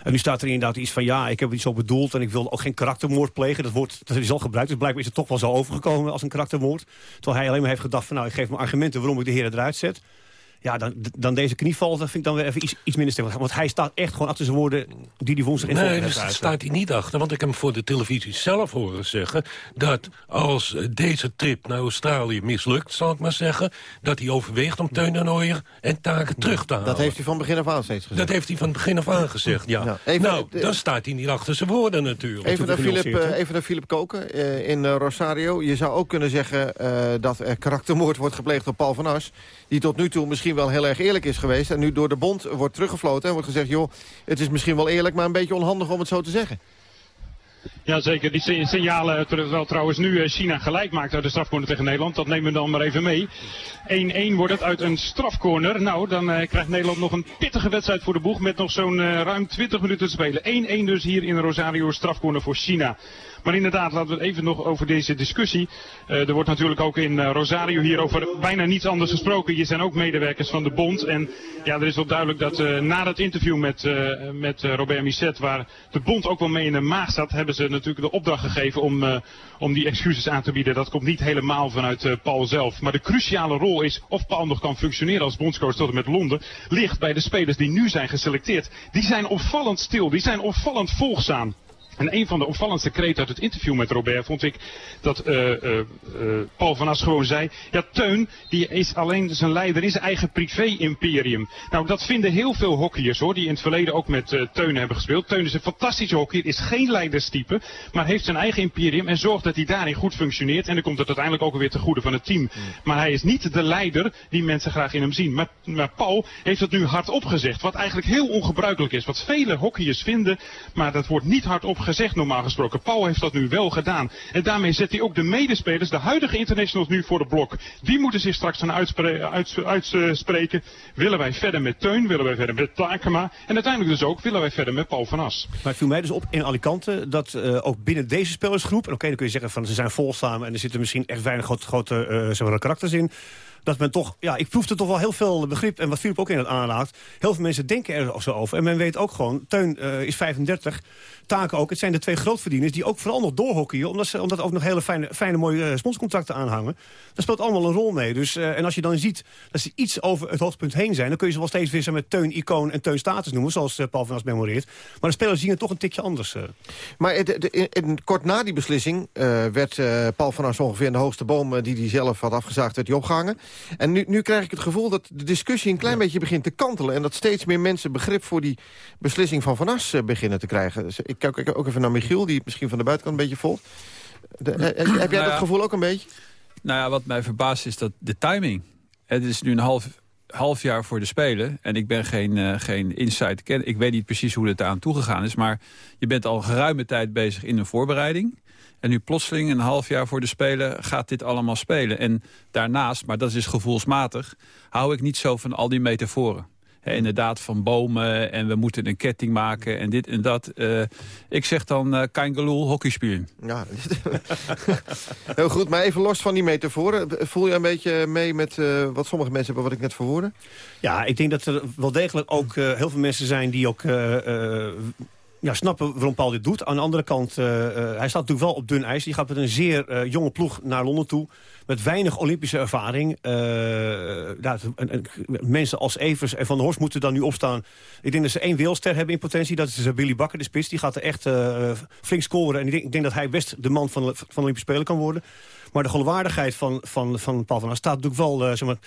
En nu staat er inderdaad iets van... ja, ik heb iets zo bedoeld en ik wil ook geen karaktermoord plegen. Dat, woord, dat is al gebruikt, dus blijkbaar is het toch wel zo overgekomen als een karaktermoord. Terwijl hij alleen maar heeft gedacht van... nou, ik geef me argumenten waarom ik de heren eruit zet ja, dan, dan deze knieval, dat vind ik dan weer even iets, iets minder stevig. Want hij staat echt gewoon achter zijn woorden die hij woensdag in Nee, dus daar staat hij niet achter. Want ik heb hem voor de televisie zelf horen zeggen... dat als deze trip naar Australië mislukt, zal ik maar zeggen... dat hij overweegt om Teun en en taken terug te halen. Dat heeft hij van begin af aan steeds gezegd. Dat heeft hij van begin af aan gezegd, ja. nou, dan staat hij niet achter zijn woorden natuurlijk. Even naar Philip, uh, even naar Philip Koken uh, in uh, Rosario. Je zou ook kunnen zeggen dat er karaktermoord wordt gepleegd op Paul van As... die tot nu toe misschien misschien wel heel erg eerlijk is geweest... en nu door de bond wordt teruggefloten en wordt gezegd... joh, het is misschien wel eerlijk, maar een beetje onhandig om het zo te zeggen. Ja, zeker. Die signalen, terwijl trouwens nu eh, China gelijk maakt uit de strafcorner tegen Nederland. Dat nemen we dan maar even mee. 1-1 wordt het uit een strafcorner. Nou, dan uh, krijgt Nederland nog een pittige wedstrijd voor de boeg met nog zo'n uh, ruim 20 minuten te spelen. 1-1 dus hier in Rosario, strafcorner voor China. Maar inderdaad, laten we het even nog over deze discussie. Uh, er wordt natuurlijk ook in uh, Rosario hier over bijna niets anders gesproken. Je zijn ook medewerkers van de bond. En ja, er is wel duidelijk dat uh, na dat interview met, met Robert Misset, waar de bond ook wel mee in de maag zat, hebben ze natuurlijk de opdracht gegeven om, om die excuses aan te bieden. Dat komt niet helemaal vanuit Paul zelf. Maar de cruciale rol is of Paul nog kan functioneren als bondscoach tot en met Londen, ligt bij de spelers die nu zijn geselecteerd. Die zijn opvallend stil, die zijn opvallend volgzaam. En een van de opvallendste kreten uit het interview met Robert vond ik dat uh, uh, uh, Paul van As gewoon zei... Ja, Teun die is alleen zijn leider in zijn eigen privé-imperium. Nou, dat vinden heel veel hockeyers hoor, die in het verleden ook met Teun hebben gespeeld. Teun is een fantastische hockeyer, is geen leiderstype, maar heeft zijn eigen imperium... en zorgt dat hij daarin goed functioneert. En dan komt het uiteindelijk ook weer te goede van het team. Mm. Maar hij is niet de leider die mensen graag in hem zien. Maar, maar Paul heeft het nu hardop gezegd, wat eigenlijk heel ongebruikelijk is. Wat vele hockeyers vinden, maar dat wordt niet hardop gezegd gezegd normaal gesproken. Paul heeft dat nu wel gedaan. En daarmee zet hij ook de medespelers, de huidige internationals nu voor de blok. Die moeten zich straks gaan uitspreken. Willen wij verder met Teun? Willen wij verder met Takema? En uiteindelijk dus ook, willen wij verder met Paul van As? Maar het viel mij dus op in Alicante dat uh, ook binnen deze spelersgroep... en oké, dan kun je zeggen van ze zijn volstaan en er zitten misschien echt weinig grote, grote zeg maar, karakters in dat men toch, ja, ik proefde toch wel heel veel begrip. En wat Filip ook in het aanraakt. Heel veel mensen denken er zo over. En men weet ook gewoon, Teun uh, is 35 taken ook. Het zijn de twee grootverdieners die ook vooral nog doorhockeyen... omdat, ze, omdat ook nog hele fijne, fijne mooie uh, sponsorcontracten aanhangen. Dat speelt allemaal een rol mee. Dus, uh, en als je dan ziet dat ze iets over het hoogtepunt heen zijn... dan kun je ze wel steeds weer met Teun Icoon en Teun Status noemen... zoals uh, Paul van As memoreert. Maar de spelers zien het toch een tikje anders. Maar in, kort na die beslissing werd Paul van As ongeveer in de hoogste boom... die hij zelf had afgezaagd, werd hij opgehangen. En nu, nu krijg ik het gevoel dat de discussie een klein beetje begint te kantelen... en dat steeds meer mensen begrip voor die beslissing van Van As beginnen te krijgen. Dus ik kijk ook even naar Michiel, die het misschien van de buitenkant een beetje volgt. De, heb jij nou dat gevoel ook een beetje? Nou ja, wat mij verbaast is dat de timing. Het is nu een half, half jaar voor de Spelen. En ik ben geen, uh, geen insight. Ik weet niet precies hoe het aan toegegaan is. Maar je bent al geruime tijd bezig in een voorbereiding. En nu plotseling, een half jaar voor de Spelen, gaat dit allemaal spelen. En daarnaast, maar dat is gevoelsmatig, hou ik niet zo van al die metaforen inderdaad van bomen en we moeten een ketting maken en dit en dat. Uh, ik zeg dan uh, Kangaloo hockey spelen. Ja, heel goed. Maar even los van die metaforen. Voel je een beetje mee met uh, wat sommige mensen hebben wat ik net verwoordde? Ja, ik denk dat er wel degelijk ook heel veel mensen zijn die ook ja, snappen waarom Paul dit doet. Aan de andere kant, uh, hij staat natuurlijk wel op dun ijs. Die gaat met een zeer uh, jonge ploeg naar Londen toe. Met weinig Olympische ervaring. Mensen als Evers en Van der Horst moeten dan nu opstaan. Ik denk dat ze één wereldster hebben in potentie. Dat is Billy Bakker, de spits. Die gaat er echt flink scoren. En ik denk, ik denk, dat hij best de man van, van de Olympische Spelen kan worden. Maar de geloofwaardigheid van, van, van Paul van Aert staat natuurlijk wel... zeg maar,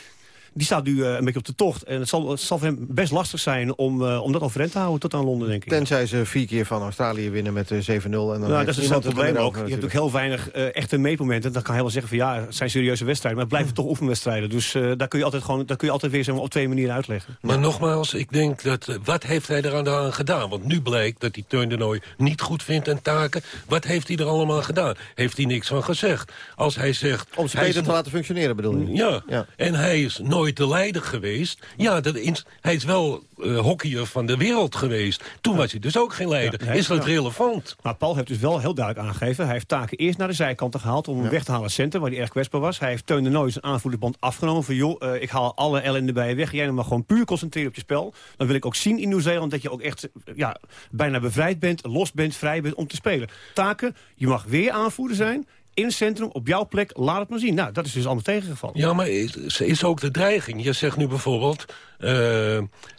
die staat nu uh, een beetje op de tocht. En het zal, het zal voor hem best lastig zijn om, uh, om dat overeind te houden tot aan Londen, denk ik. Tenzij ze vier keer van Australië winnen met 7-0. En dan nou, dat is het probleem ook. Je hebt ook heel weinig uh, echte meetmomenten. Dan kan hij wel zeggen van ja, het zijn serieuze wedstrijden. Maar het blijven toch oefenwedstrijden. Dus daar kun je altijd, gewoon, daar kun je altijd weer zeg maar, op twee manieren uitleggen. Maar nogmaals, ik denk dat... wat heeft hij er aan gedaan? Want nu blijkt dat hij Teun de Nooy niet goed vindt en taken. Wat heeft hij er allemaal gedaan? Heeft hij niks van gezegd? Als hij zegt... Om zijn beter te laten functioneren bedoel je? Ja. ja. En hij is nooit de leider geweest. Ja, dat hij is wel uh, hockeyer van de wereld geweest. Toen was hij dus ook geen leider. is dat relevant? Maar Paul heeft dus wel heel duidelijk aangegeven... hij heeft taken eerst naar de zijkanten gehaald om hem weg te halen center... waar hij erg kwetsbaar was. Hij heeft Teun de Nooit zijn aanvoerdersband afgenomen... van joh, uh, ik haal alle ellende bij je weg. Jij mag gewoon puur concentreren op je spel. Dan wil ik ook zien in Nieuw-Zeeland dat je ook echt ja, bijna bevrijd bent... los bent, vrij bent om te spelen. Taken, je mag weer aanvoerder zijn in het centrum, op jouw plek, laat het maar zien. Nou, dat is dus allemaal tegengevallen. Ja, maar is, is ook de dreiging. Je zegt nu bijvoorbeeld... Uh,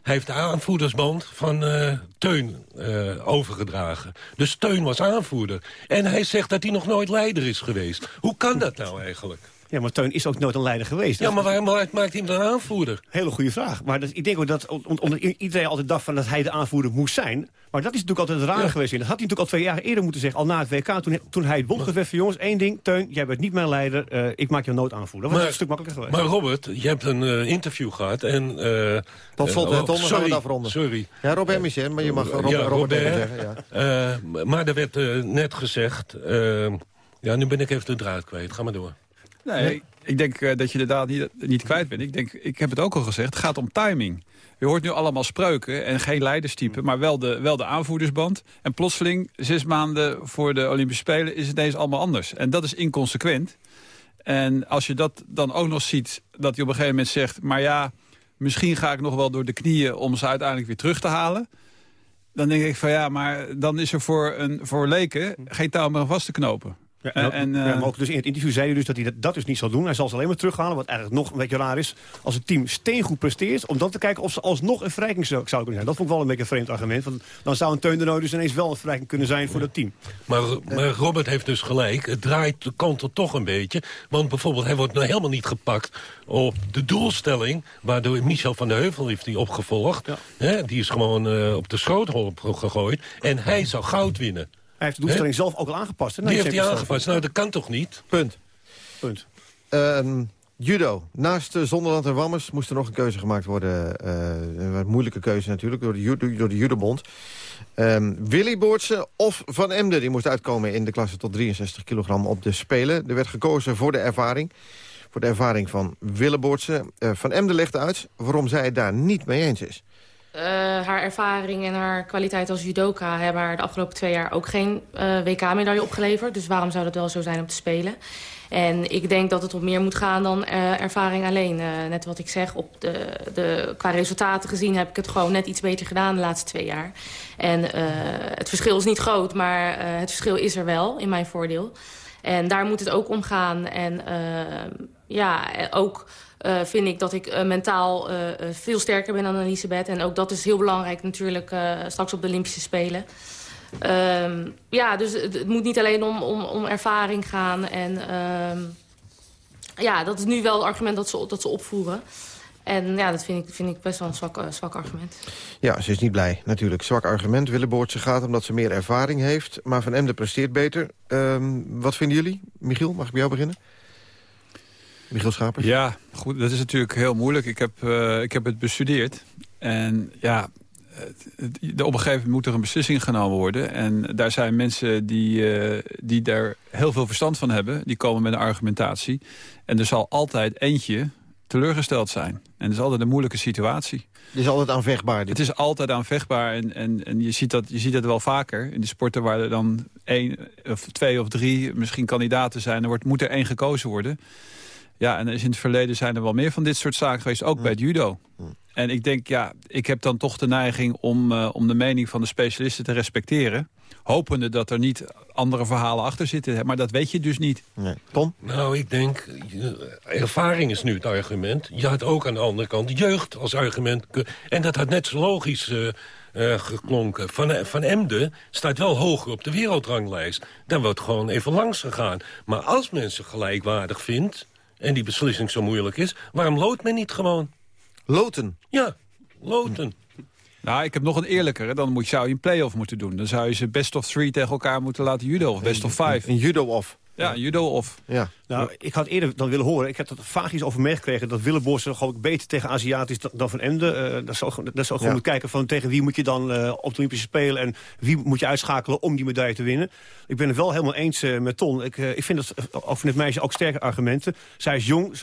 hij heeft de aanvoerdersband van uh, Teun uh, overgedragen. Dus Teun was aanvoerder. En hij zegt dat hij nog nooit leider is geweest. Hoe kan dat nou eigenlijk? Ja, maar Teun is ook nooit een leider geweest. Ja, maar waarom maakt hij hem dan aanvoerder? Hele goede vraag. Maar dat, ik denk ook dat onder iedereen altijd dacht van dat hij de aanvoerder moest zijn. Maar dat is natuurlijk altijd raar geweest. En dat had hij natuurlijk al twee jaar eerder moeten zeggen. Al na het WK, toen, toen hij het bond van jongens, één ding. Teun, jij bent niet mijn leider. Uh, ik maak je nooit aanvoerder. Dat was een stuk makkelijker geweest. Maar Robert, je hebt een uh, interview gehad. En, uh, Tot slot, uh, Tom, gaan we afronden. Sorry. Ja, Robert Michel, maar je mag Robert, ja, Robert, Robert zeggen. Ja. maar er werd net gezegd... ja, nu ben ik even de draad kwijt. Ga maar door. Nee, ik denk uh, dat je de daad niet, niet kwijt bent. Ik, denk, ik heb het ook al gezegd, het gaat om timing. Je hoort nu allemaal spreuken en geen leiderstype, maar wel de, wel de aanvoerdersband. En plotseling, zes maanden voor de Olympische Spelen, is het ineens allemaal anders. En dat is inconsequent. En als je dat dan ook nog ziet, dat hij op een gegeven moment zegt... maar ja, misschien ga ik nog wel door de knieën om ze uiteindelijk weer terug te halen... dan denk ik van ja, maar dan is er voor, een, voor leken geen touw meer vast te knopen. Ja, en, en, ja, maar ook dus in het interview zei hij dus dat hij dat, dat dus niet zal doen. Hij zal ze alleen maar terughalen, wat eigenlijk nog een beetje raar is. Als het team steengoed presteert, om dan te kijken of ze alsnog een verrijking zou, zou kunnen zijn. Dat vond ik wel een beetje een vreemd argument. Want dan zou een Teun de dus ineens wel een verrijking kunnen zijn voor dat team. Maar, maar Robert heeft dus gelijk. Het draait de kant er toch een beetje. Want bijvoorbeeld, hij wordt nou helemaal niet gepakt op de doelstelling... waardoor Michel van der Heuvel heeft die opgevolgd. Hè, die is gewoon uh, op de schoothol gegooid. En hij zou goud winnen. Hij heeft de doelstelling zelf ook al aangepast. Hè? Die heeft hij aangepast. Nou, dat kan toch niet? Punt. Punt. Um, judo. Naast uh, Zonderland en Wammers moest er nog een keuze gemaakt worden. Uh, een moeilijke keuze natuurlijk, door de, judo, door de judobond. Um, Willy Boortse of Van Emden, die moest uitkomen in de klasse tot 63 kilogram op de Spelen. Er werd gekozen voor de ervaring. Voor de ervaring van Wille Boortse. Uh, van Emden legt uit waarom zij het daar niet mee eens is. Uh, haar ervaring en haar kwaliteit als judoka hebben haar de afgelopen twee jaar ook geen uh, WK-medaille opgeleverd. Dus waarom zou dat wel zo zijn om te spelen? En ik denk dat het op meer moet gaan dan uh, ervaring alleen. net wat ik zeg, op de, de, qua resultaten gezien heb ik het gewoon net iets beter gedaan de laatste twee jaar. En het verschil is niet groot, maar het verschil is er wel in mijn voordeel. En daar moet het ook om gaan. En ja, ook... Uh, vind ik dat ik uh, mentaal uh, veel sterker ben dan Elisabeth. En ook dat is heel belangrijk natuurlijk straks op de Olympische Spelen. Ehm, ja, dus het, moet niet alleen om, om, om ervaring gaan. En um, ja, dat is nu wel het argument dat ze, dat ze opvoeren. En ja, dat vind ik, vind ik best wel een zwak, zwak argument. Ja, ze is niet blij natuurlijk. Zwak argument. Willeboortse gaat omdat ze meer ervaring heeft. Maar Van Emden presteert beter. Um, wat vinden jullie? Michiel, mag ik bij jou beginnen? Michiel Schapers? Ja, goed, dat is natuurlijk heel moeilijk. Ik heb, uh, ik heb het bestudeerd. En ja, de, op een gegeven moment moet er een beslissing genomen worden. En daar zijn mensen die, uh, die daar heel veel verstand van hebben. Die komen met een argumentatie. En er zal altijd eentje teleurgesteld zijn. En dat is altijd een moeilijke situatie. Het is altijd aanvechtbaar. Dit. Het is altijd aanvechtbaar. En, en, en je, ziet dat, je ziet dat wel vaker in de sporten waar er dan één of twee of drie misschien kandidaten zijn. Er wordt, moet er één gekozen worden. Ja, en in het verleden zijn er wel meer van dit soort zaken geweest, ook bij het judo. En ik denk, ja, ik heb dan toch de neiging om, uh, om de mening van de specialisten te respecteren. Hopende dat er niet andere verhalen achter zitten. Maar dat weet je dus niet. Nee. Tom? Nou, ik denk, ervaring is nu het argument. Je had ook aan de andere kant jeugd als argument. En dat had net zo logisch uh, uh, geklonken. Van, van Emden staat wel hoger op de wereldranglijst. Dan wordt gewoon even langs gegaan. Maar als mensen gelijkwaardig vindt en die beslissing zo moeilijk is... waarom loodt men niet gewoon? Loten? Ja, loten. Nou, ik heb nog een eerlijker. Dan moet, zou je een play-off moeten doen. Dan zou je ze best of three tegen elkaar moeten laten judo. Of best of five. Een judo-off. Ja, judo-off. Ja. Nou, ik had eerder dan willen horen. Ik heb dat vaak iets over meegekregen. Dat Willeboors gewoon beter tegen Aziatisch dan van Emden. Uh, dat zou, dat zou gewoon ja. kijken van tegen wie moet je dan uh, op de Olympische Spelen. En wie moet je uitschakelen om die medaille te winnen. Ik ben het wel helemaal eens uh, met Ton. Ik, ik vind het ook van dit meisje ook sterke argumenten. Zij is jong,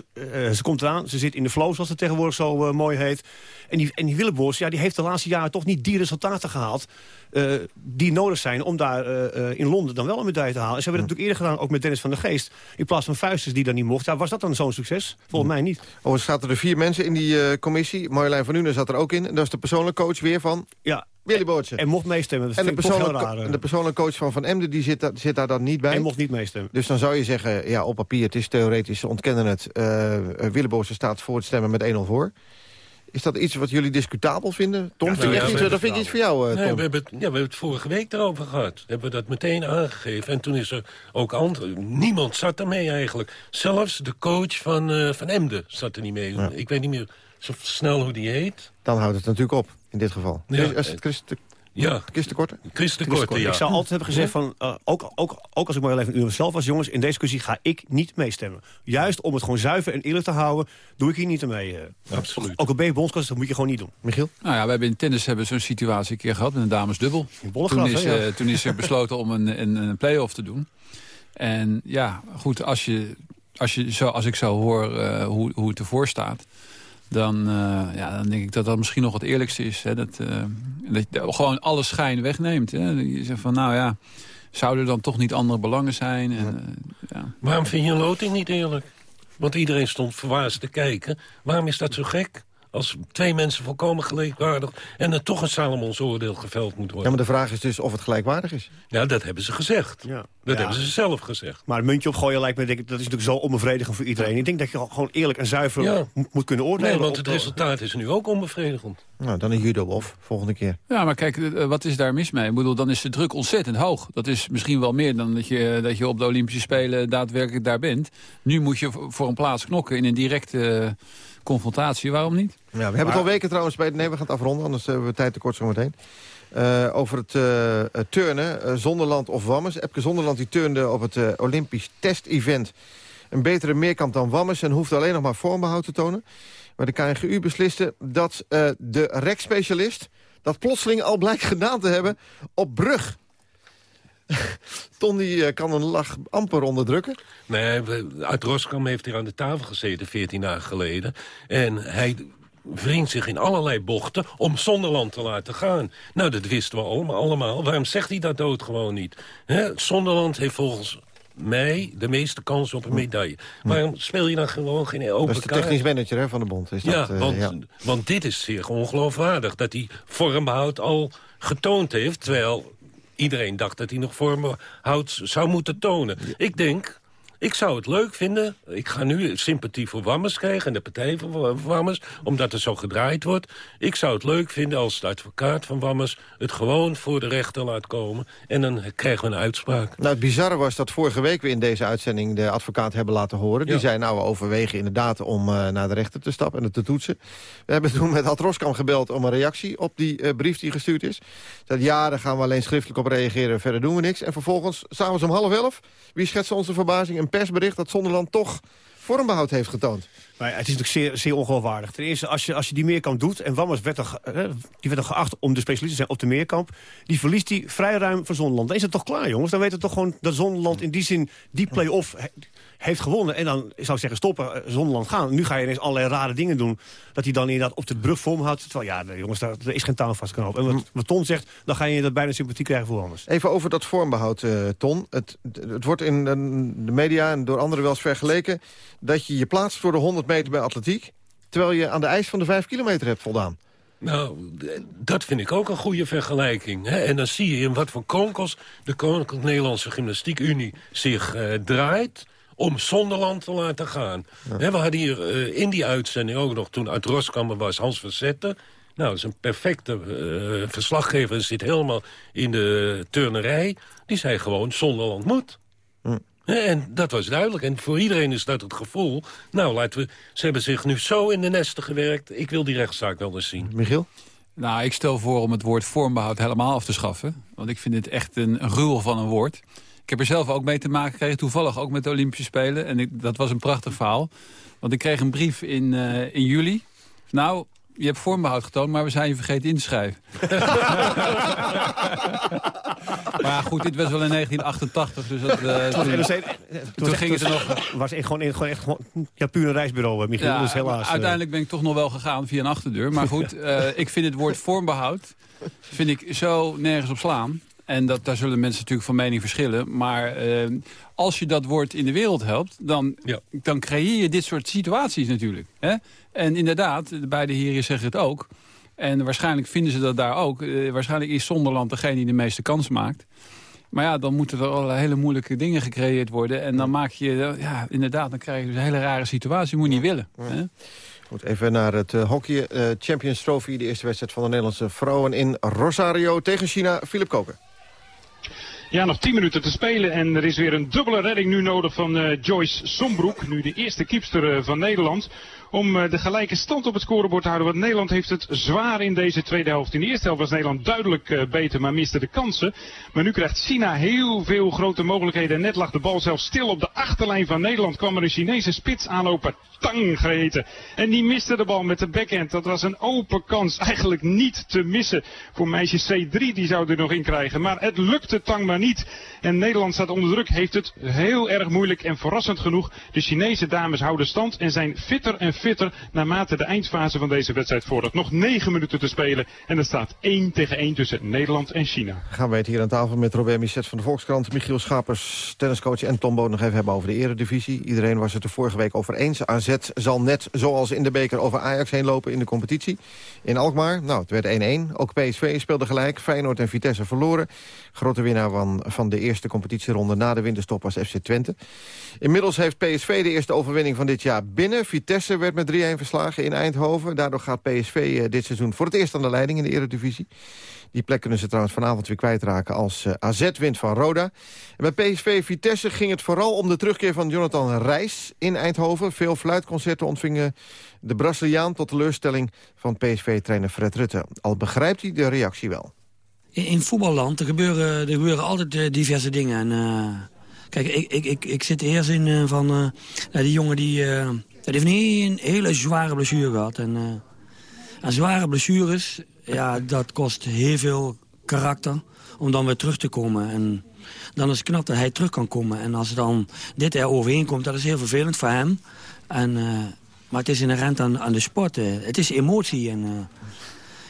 ze komt eraan. Ze zit in de flow zoals het tegenwoordig zo mooi heet. En die, en die ja, die heeft de laatste jaren toch niet die resultaten gehaald. Uh, die nodig zijn om daar uh, in Londen dan wel een medaille te halen. En ze hebben het natuurlijk eerder gedaan, ook met Dennis van der Geest. In plaats van Fuisters die dan niet mocht. Ja, was dat dan zo'n succes? Volgens mij niet. Oh, er zaten er vier mensen in die uh, commissie. Marjolein van Nuenen zat er ook in. En dat is de persoonlijke coach weer van... Ja. Willy. En mocht meestemmen. Dat en de persoonlijke, raar, de persoonlijke coach van Van Emden die zit, zit daar dan niet bij. En mocht niet meestemmen. Dus dan zou je zeggen, ja, op papier, het is theoretisch, ze ontkennen het. Uh, Willy staat voor het stemmen met 1-0 voor. Is dat iets wat jullie discutabel vinden? Tom, ja, nou, ja, iets, dat vind ik iets voor jou, uh, nee, we hebben, het, ja, we hebben het vorige week erover gehad. Hebben we dat meteen aangegeven. En toen is er ook andere... Niemand zat er mee eigenlijk. Zelfs de coach van, uh, van Emden zat er niet mee. Ja. Ik weet niet meer zo snel hoe die heet. Dan houdt het natuurlijk op, in dit geval. Ja, is het Christ ja. Chris de Korte? Chris de Korte, ja. Ik zou altijd hebben gezegd, van, uh, ook, ook, ook als ik maar even uur zelf was... jongens, in deze discussie ga ik niet meestemmen. Juist om het gewoon zuiver en eerlijk te houden... doe ik hier niet mee. Uh. Absoluut. Ook al ben je bondscoach, dat moet je gewoon niet doen. Michiel? Nou ja, we hebben in tennis hebben zo'n situatie een keer gehad... met een damesdubbel. Toen is, uh, ja. toen is er besloten om een, een, een play-off te doen. En ja, goed, als, je, als, je zo, als ik zo hoor uh, hoe, hoe het ervoor staat dan, uh, ja, dan denk ik dat dat misschien nog het eerlijkste is. Hè? Dat, uh, dat je gewoon alle schijn wegneemt. Hè? Je zegt van, nou ja, zouden er dan toch niet andere belangen zijn? En, ja. Waarom vind je een loting niet eerlijk? Want iedereen stond verwaasd te kijken. Waarom is dat zo gek? Als twee mensen volkomen gelijkwaardig... en er toch een Salomons oordeel geveld moet Ja, worden. maar de vraag is dus of het gelijkwaardig is. Ja, dat hebben ze gezegd. Ja. Dat Ja. hebben ze zelf gezegd. Maar een muntje opgooien lijkt me, denk ik, dat is natuurlijk zo onbevredigend voor iedereen. Ik denk dat je gewoon eerlijk en zuiver Ja. moet, kunnen oordelen. Nee, want op- het resultaat is nu ook onbevredigend. Nou, dan een judo of volgende keer. Ja, maar kijk, eh, wat is daar mis mee? Ik bedoel, dan is de druk ontzettend hoog. Dat is misschien wel meer dan dat je, dat je op de Olympische Spelen daadwerkelijk daar bent. Nu moet je voor een plaats knokken in een directe eh, confrontatie. Waarom niet? Ja, we hebben het al weken trouwens bij... Nee, we gaan het afronden, anders hebben we tijd tekort zometeen. Eh over het eh, turnen, eh, Zonderland of Wammes. Epke Zonderland die turnde op het Olympisch test-event... een betere meerkamp dan Wammes... en hoefde alleen nog maar vormbehoud te tonen. Maar de KNGU besliste dat de rekspecialist... dat plotseling al blijkt gedaan te hebben op brug. Ton die eh, kan een lach amper onderdrukken. Nee, uit Roskam heeft hier aan de tafel gezeten 14 dagen geleden. En hij wringt zich in allerlei bochten om Zonderland te laten gaan. Nou, dat wisten we allemaal. allemaal. Waarom zegt hij dat dood gewoon niet? Hè? Zonderland heeft volgens mij de meeste kans op een medaille. Waarom speel je dan gewoon geen open Dat is de technisch manager hè, van de bond. Is Ja, dat, eh, want, ja. want dit is zeer ongeloofwaardig. Dat hij vormbehoud al getoond heeft. Terwijl iedereen dacht dat hij nog vormbehoud zou moeten tonen. Ik denk, ik zou het leuk vinden. Ik ga nu sympathie voor Wammers krijgen. En de partij van Wammers. Omdat er zo gedraaid wordt. Ik zou het leuk vinden als de advocaat van Wammers... het gewoon voor de rechter laat komen. En dan krijgen we een uitspraak. Nou, het bizarre was dat vorige week we in deze uitzending de advocaat hebben laten horen. Die Ja. zei, nou, we overwegen inderdaad om eh, naar de rechter te stappen en het te toetsen. We hebben toen met Ad Roskam gebeld om een reactie op die eh, brief die gestuurd is. Zei, ja, daar gaan we alleen schriftelijk op reageren, verder doen we niks. En vervolgens, s'avonds om half elf, wie schetst onze verbazing? Een persbericht dat Zonderland toch vormbehoud heeft getoond. Maar het is natuurlijk zeer, zeer ongeloofwaardig. Ten eerste, als je, als je die meerkamp doet... en Wammers werd er, eh, die werd er geacht om de specialist te zijn op de meerkamp... die verliest die vrij ruim van Zonderland. Dan is het toch klaar, jongens? Dan weten we toch gewoon dat Zonderland in die zin die play-off heeft gewonnen. En dan zou ik zeggen, stoppen, eh, Zonderland gaan. Nu ga je ineens allerlei rare dingen doen... dat hij dan inderdaad op de brug vorm houdt. Terwijl, ja, jongens, daar, er is geen touw vast kan op. En wat, wat Ton zegt, dan ga je dat bijna sympathie krijgen voor Wammers. Even over dat vormbehoud, eh, Ton. Het, het wordt in eh, de media en door anderen wel eens vergeleken... dat je je plaatst voor de 100 meter bij atletiek... terwijl je aan de eis van de 5 kilometer hebt voldaan. Nou, dat vind ik ook een goede vergelijking. Hè? En dan zie je in wat voor kronkels de Koninklijke Nederlandse Gymnastiek Unie zich eh, draait om Zonderland te laten gaan. We hadden hier eh, in die uitzending ook nog, toen uit Roskammer was, Hans Verzetten. Nou, dat is een perfecte eh, verslaggever, zit helemaal in de turnerij. Die zei gewoon, Zonderland moet. En dat was duidelijk. En voor iedereen is dat het gevoel. Nou, laten we, ze hebben zich nu zo in de nesten gewerkt. Ik wil die rechtszaak wel eens zien. Michiel? Nou, ik stel voor om het woord vormbehoud helemaal af te schaffen. Want ik vind het echt een, een gruwel van een woord. Ik heb er zelf ook mee te maken gekregen, toevallig ook met de Olympische Spelen. En ik, dat was een prachtig verhaal. Want ik kreeg een brief in, eh, in juli. Nou, je hebt vormbehoud getoond, maar we zijn je vergeten in te schrijven. maar goed, dit was wel in 1988. Dus dat, eh, was toen, toen ging het er nog... Was echt gewoon, gewoon, echt gewoon ja, puur een reisbureau, eh, Michiel. Ja, dus helaas, uiteindelijk ben ik toch nog wel gegaan via een achterdeur. Maar goed, ik vind het woord vormbehoud vind ik zo nergens op slaan. En dat, daar zullen mensen natuurlijk van mening verschillen. Maar eh, als je dat woord in de wereld helpt, dan, dan creëer je dit soort situaties natuurlijk. Hè? En inderdaad, de beide heren zeggen het ook. En waarschijnlijk vinden ze dat daar ook. Eh, waarschijnlijk is Zonderland degene die de meeste kans maakt. Maar ja, dan moeten er allerlei hele moeilijke dingen gecreëerd worden. En dan maak je, eh, ja, inderdaad, dan krijg je dus een hele rare situatie. Moet je niet willen. Hè? Goed, even naar het uh, hockey. Uh, Champions Trophy, de eerste wedstrijd van de Nederlandse vrouwen in Rosario tegen China. Philip Koker. Ja, nog 10 minuten te spelen en er is weer een dubbele redding nu nodig van uh, Joyce Sombroek. Nu de eerste kiepster uh, van Nederland. Om uh, de gelijke stand op het scorebord te houden. Want Nederland heeft het zwaar in deze tweede helft. In de eerste helft was Nederland duidelijk beter, maar miste de kansen. Maar nu krijgt China heel veel grote mogelijkheden. En net lag de bal zelfs stil op de achterlijn van Nederland. Kwam er een Chinese spits aanlopen. Tang geheten. En die miste de bal met de backhand. Dat was een open kans. Eigenlijk niet te missen voor meisje C3. Die zou er nog in krijgen. Maar het lukte Tang maar niet. En Nederland staat onder druk, heeft het heel erg moeilijk en verrassend genoeg. De Chinese dames houden stand en zijn fitter en fitter naarmate de eindfase van deze wedstrijd vordert. Nog negen minuten te spelen en er staat 1 tegen 1 tussen Nederland en China. Gaan wij het hier aan tafel met Robert Misset van de Volkskrant... Michiel Schapers, tenniscoach en Tom Boot nog even hebben over de eredivisie. Iedereen was het er vorige week over eens. AZ zal net zoals in de beker over Ajax heen lopen in de competitie. In Alkmaar, nou, het werd 1-1. Ook PSV speelde gelijk. Feyenoord en Vitesse verloren. Grote winnaar van, van de eerste competitieronde na de winterstop was FC Twente. Inmiddels heeft PSV de eerste overwinning van dit jaar binnen. Vitesse werd met 3-1 verslagen in Eindhoven. Daardoor gaat PSV eh, dit seizoen voor het eerst aan de leiding in de eredivisie. Die plek kunnen ze trouwens vanavond weer kwijtraken als uh, AZ wint van Roda. En bij PSV Vitesse ging het vooral om de terugkeer van Jonathan Reis in Eindhoven. Veel fluitconcerten ontvingen de Braziliaan tot teleurstelling van PSV-trainer Fred Rutte. Al begrijpt hij de reactie wel. In, in voetballand er gebeuren, er gebeuren altijd uh, diverse dingen. En, kijk, ik, ik, ik, ik zit eerst in van die jongen die, die heeft een hele zware blessure gehad. En, en zware blessures, ja, dat kost heel veel karakter om dan weer terug te komen. En dan is het knap dat hij terug kan komen. En als dan dit er overheen komt, dat is heel vervelend voor hem. En, maar het is inherent aan, aan de sport. Het is emotie. En,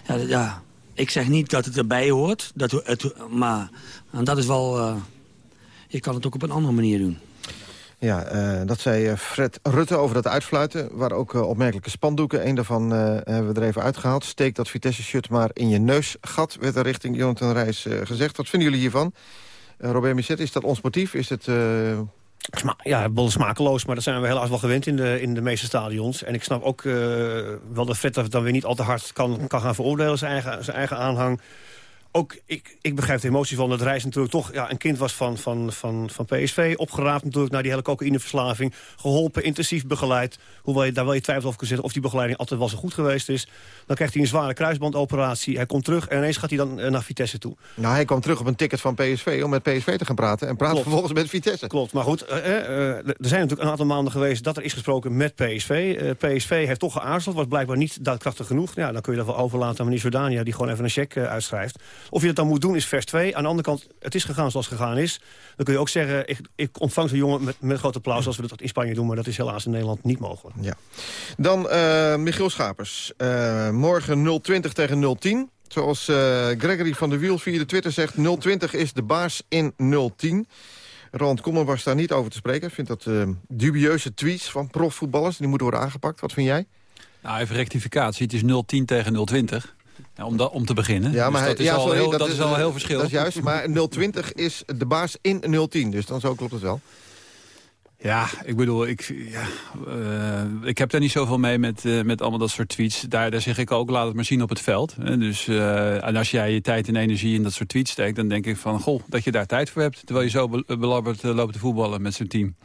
ja, ja ik zeg niet dat het erbij hoort, dat het, maar en dat is wel... Je kan het ook op een andere manier doen. Ja, uh, dat zei Fred Rutte over dat uitfluiten. Waar ook uh, opmerkelijke spandoeken. Eén daarvan hebben we er even uitgehaald. Steek dat Vitesse-shirt maar in je neusgat, werd er richting Jonathan Reis gezegd. Wat vinden jullie hiervan? Robert Misset, is dat onsportief? Is het... Ja, wel smakeloos, maar dat zijn we helaas wel gewend in de, in de meeste stadions. En ik snap ook wel dat Fred dat dan weer niet al te hard kan, kan gaan veroordelen, zijn eigen, zijn eigen aanhang ook, ik, ik begrijp de emotie van dat Reis natuurlijk toch ja, een kind was van, van, van, van PSV. Opgeraapt natuurlijk naar die hele cocaïneverslaving. Geholpen, intensief begeleid. Hoewel je daar wel je twijfel over kunt zetten of die begeleiding altijd wel zo goed geweest is. Dan krijgt hij een zware kruisbandoperatie. Hij komt terug en ineens gaat hij dan eh, naar Vitesse toe. Nou, hij kwam terug op een ticket van PSV om met PSV te gaan praten. En praat vervolgens met Vitesse. Klopt, maar goed. Uh, uh, er zijn natuurlijk een aantal maanden geweest dat er is gesproken met PSV. PSV heeft toch geaarzeld, was blijkbaar niet daadkrachtig genoeg. Ja, dan kun je dat wel overlaten aan meneer Jordania die gewoon even een cheque uitschrijft. Of je dat dan moet doen is vers 2. Aan de andere kant, het is gegaan zoals het gegaan is. Dan kun je ook zeggen, ik, ik ontvang zo'n jongen met, met groot applaus... als we dat in Spanje doen, maar dat is helaas in Nederland niet mogelijk. Ja. Dan uh, Michiel Schapers. Uh, morgen 020 tegen 010. Zoals uh, Gregory van der Wiel via de Twitter zegt... 020 is de baas in 010. Roland Kommer was daar niet over te spreken. Ik vind dat dubieuze tweets van profvoetballers. Die moeten worden aangepakt. Wat vind jij? Nou, even rectificatie. Het is 010 tegen 020. Om, da, om te beginnen. Ja, maar dus dat hij, is, ja, al, sorry, heel, dat dat is al heel verschil. Dat is juist, maar 020 is de baas in 010. Dus dan zo klopt het wel. Ja, ik bedoel, ik, ja, uh, ik heb daar niet zoveel mee met, uh, met allemaal dat soort tweets. Daar, daar zeg ik ook, laat het maar zien op het veld. Hè. Dus, uh, en als jij je tijd en energie in dat soort tweets steekt... dan denk ik van, goh, dat je daar tijd voor hebt... terwijl je zo be belabberd loopt te voetballen met zo'n team.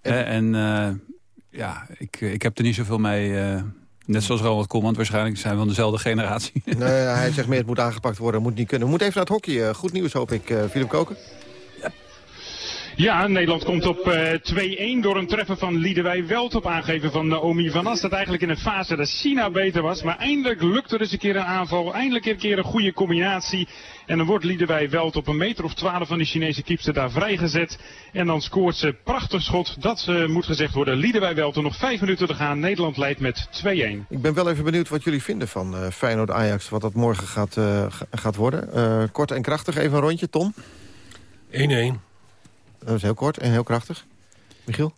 En, en ja, ik, ik heb er niet zoveel mee... Net zoals Ronald Koeman, waarschijnlijk zijn we van dezelfde generatie. Nee, hij zegt meer, het moet aangepakt worden, moet niet kunnen. We moeten even naar het hockey. Goed nieuws hoop ik, Philip Koken. Ja, Nederland komt op uh, 2-1 door een treffen van Liedewij Welt op aangeven van Naomi van As. Dat eigenlijk in een fase dat China beter was. Maar eindelijk lukt er eens een keer een aanval. Eindelijk een keer een goede combinatie. En dan wordt Liedewij Welt op een meter of twaalf van die Chinese kiepster daar vrijgezet. En dan scoort ze prachtig schot. Dat uh, moet gezegd worden. Liedewij Welt er nog vijf minuten te gaan. Nederland leidt met 2-1. Ik ben wel even benieuwd wat jullie vinden van uh, Feyenoord-Ajax. Wat dat morgen gaat, uh, gaat worden. kort en krachtig even een rondje, Tom. 1-1. Dat is heel kort en heel krachtig. Michiel?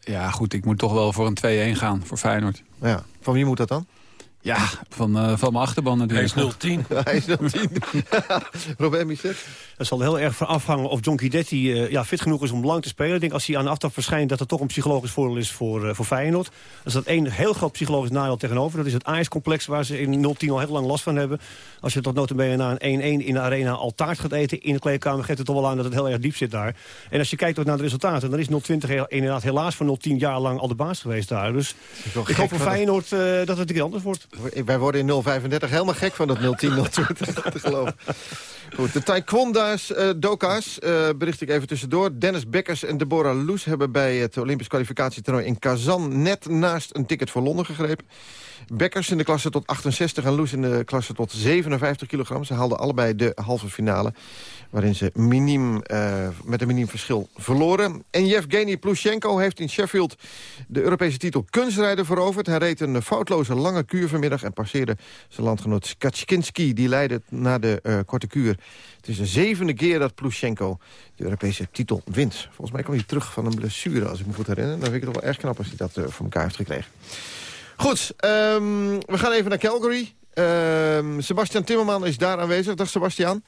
Ja, goed, ik moet toch wel voor een 2-1 gaan, voor Feyenoord. Ja, van wie moet dat dan? Ja, van, uh, van mijn achterban natuurlijk. Hij is 0-10. Hij is 0-10. Robert? Dat zal heel erg van afhangen of John Guidetti uh, ja, fit genoeg is om lang te spelen. Ik denk als hij aan de aftrap verschijnt dat het toch een psychologisch voordeel is voor, uh, voor Feyenoord. Er staat één heel groot psychologisch nadeel tegenover. Dat is het Ajax-complex waar ze in 0-10 al heel lang last van hebben. Als je tot notabene na een 1-1 in de arena al taart gaat eten in de kleedkamer... geeft het toch wel aan dat het heel erg diep zit daar. En als je kijkt ook naar de resultaten, dan is 0-20 inderdaad helaas voor 0-10 jaar lang al de baas geweest daar. Dus ik hoop voor Feyenoord dat het keer anders wordt. Wij worden in 035 helemaal gek van dat 010 020 te geloven. Goed, de taekwondo's, uh, doka's, uh, bericht ik even tussendoor. Dennis Bekkers en Deborah Loes hebben bij het Olympisch kwalificatietoernooi in Kazan... net naast een ticket voor Londen gegrepen. Bekkers in de klasse tot 68 en Loes in de klasse tot 57 kilogram. Ze haalden allebei de halve finale waarin ze miniem, uh, met een miniem verschil verloren. En Yevgeny Plushenko heeft in Sheffield de Europese titel kunstrijder veroverd. Hij reed een foutloze lange kuur vanmiddag en passeerde zijn landgenoot Skaczynski. Die leidde naar de uh, korte kuur. Het is de zevende keer dat Plushenko de Europese titel wint. Volgens mij kwam hij terug van een blessure, als ik me goed herinner. Dan vind ik het wel erg knap als hij dat uh, voor elkaar heeft gekregen. Goed, um, we gaan even naar Calgary. Um, Sebastian Timmerman is daar aanwezig. Dag Sebastian.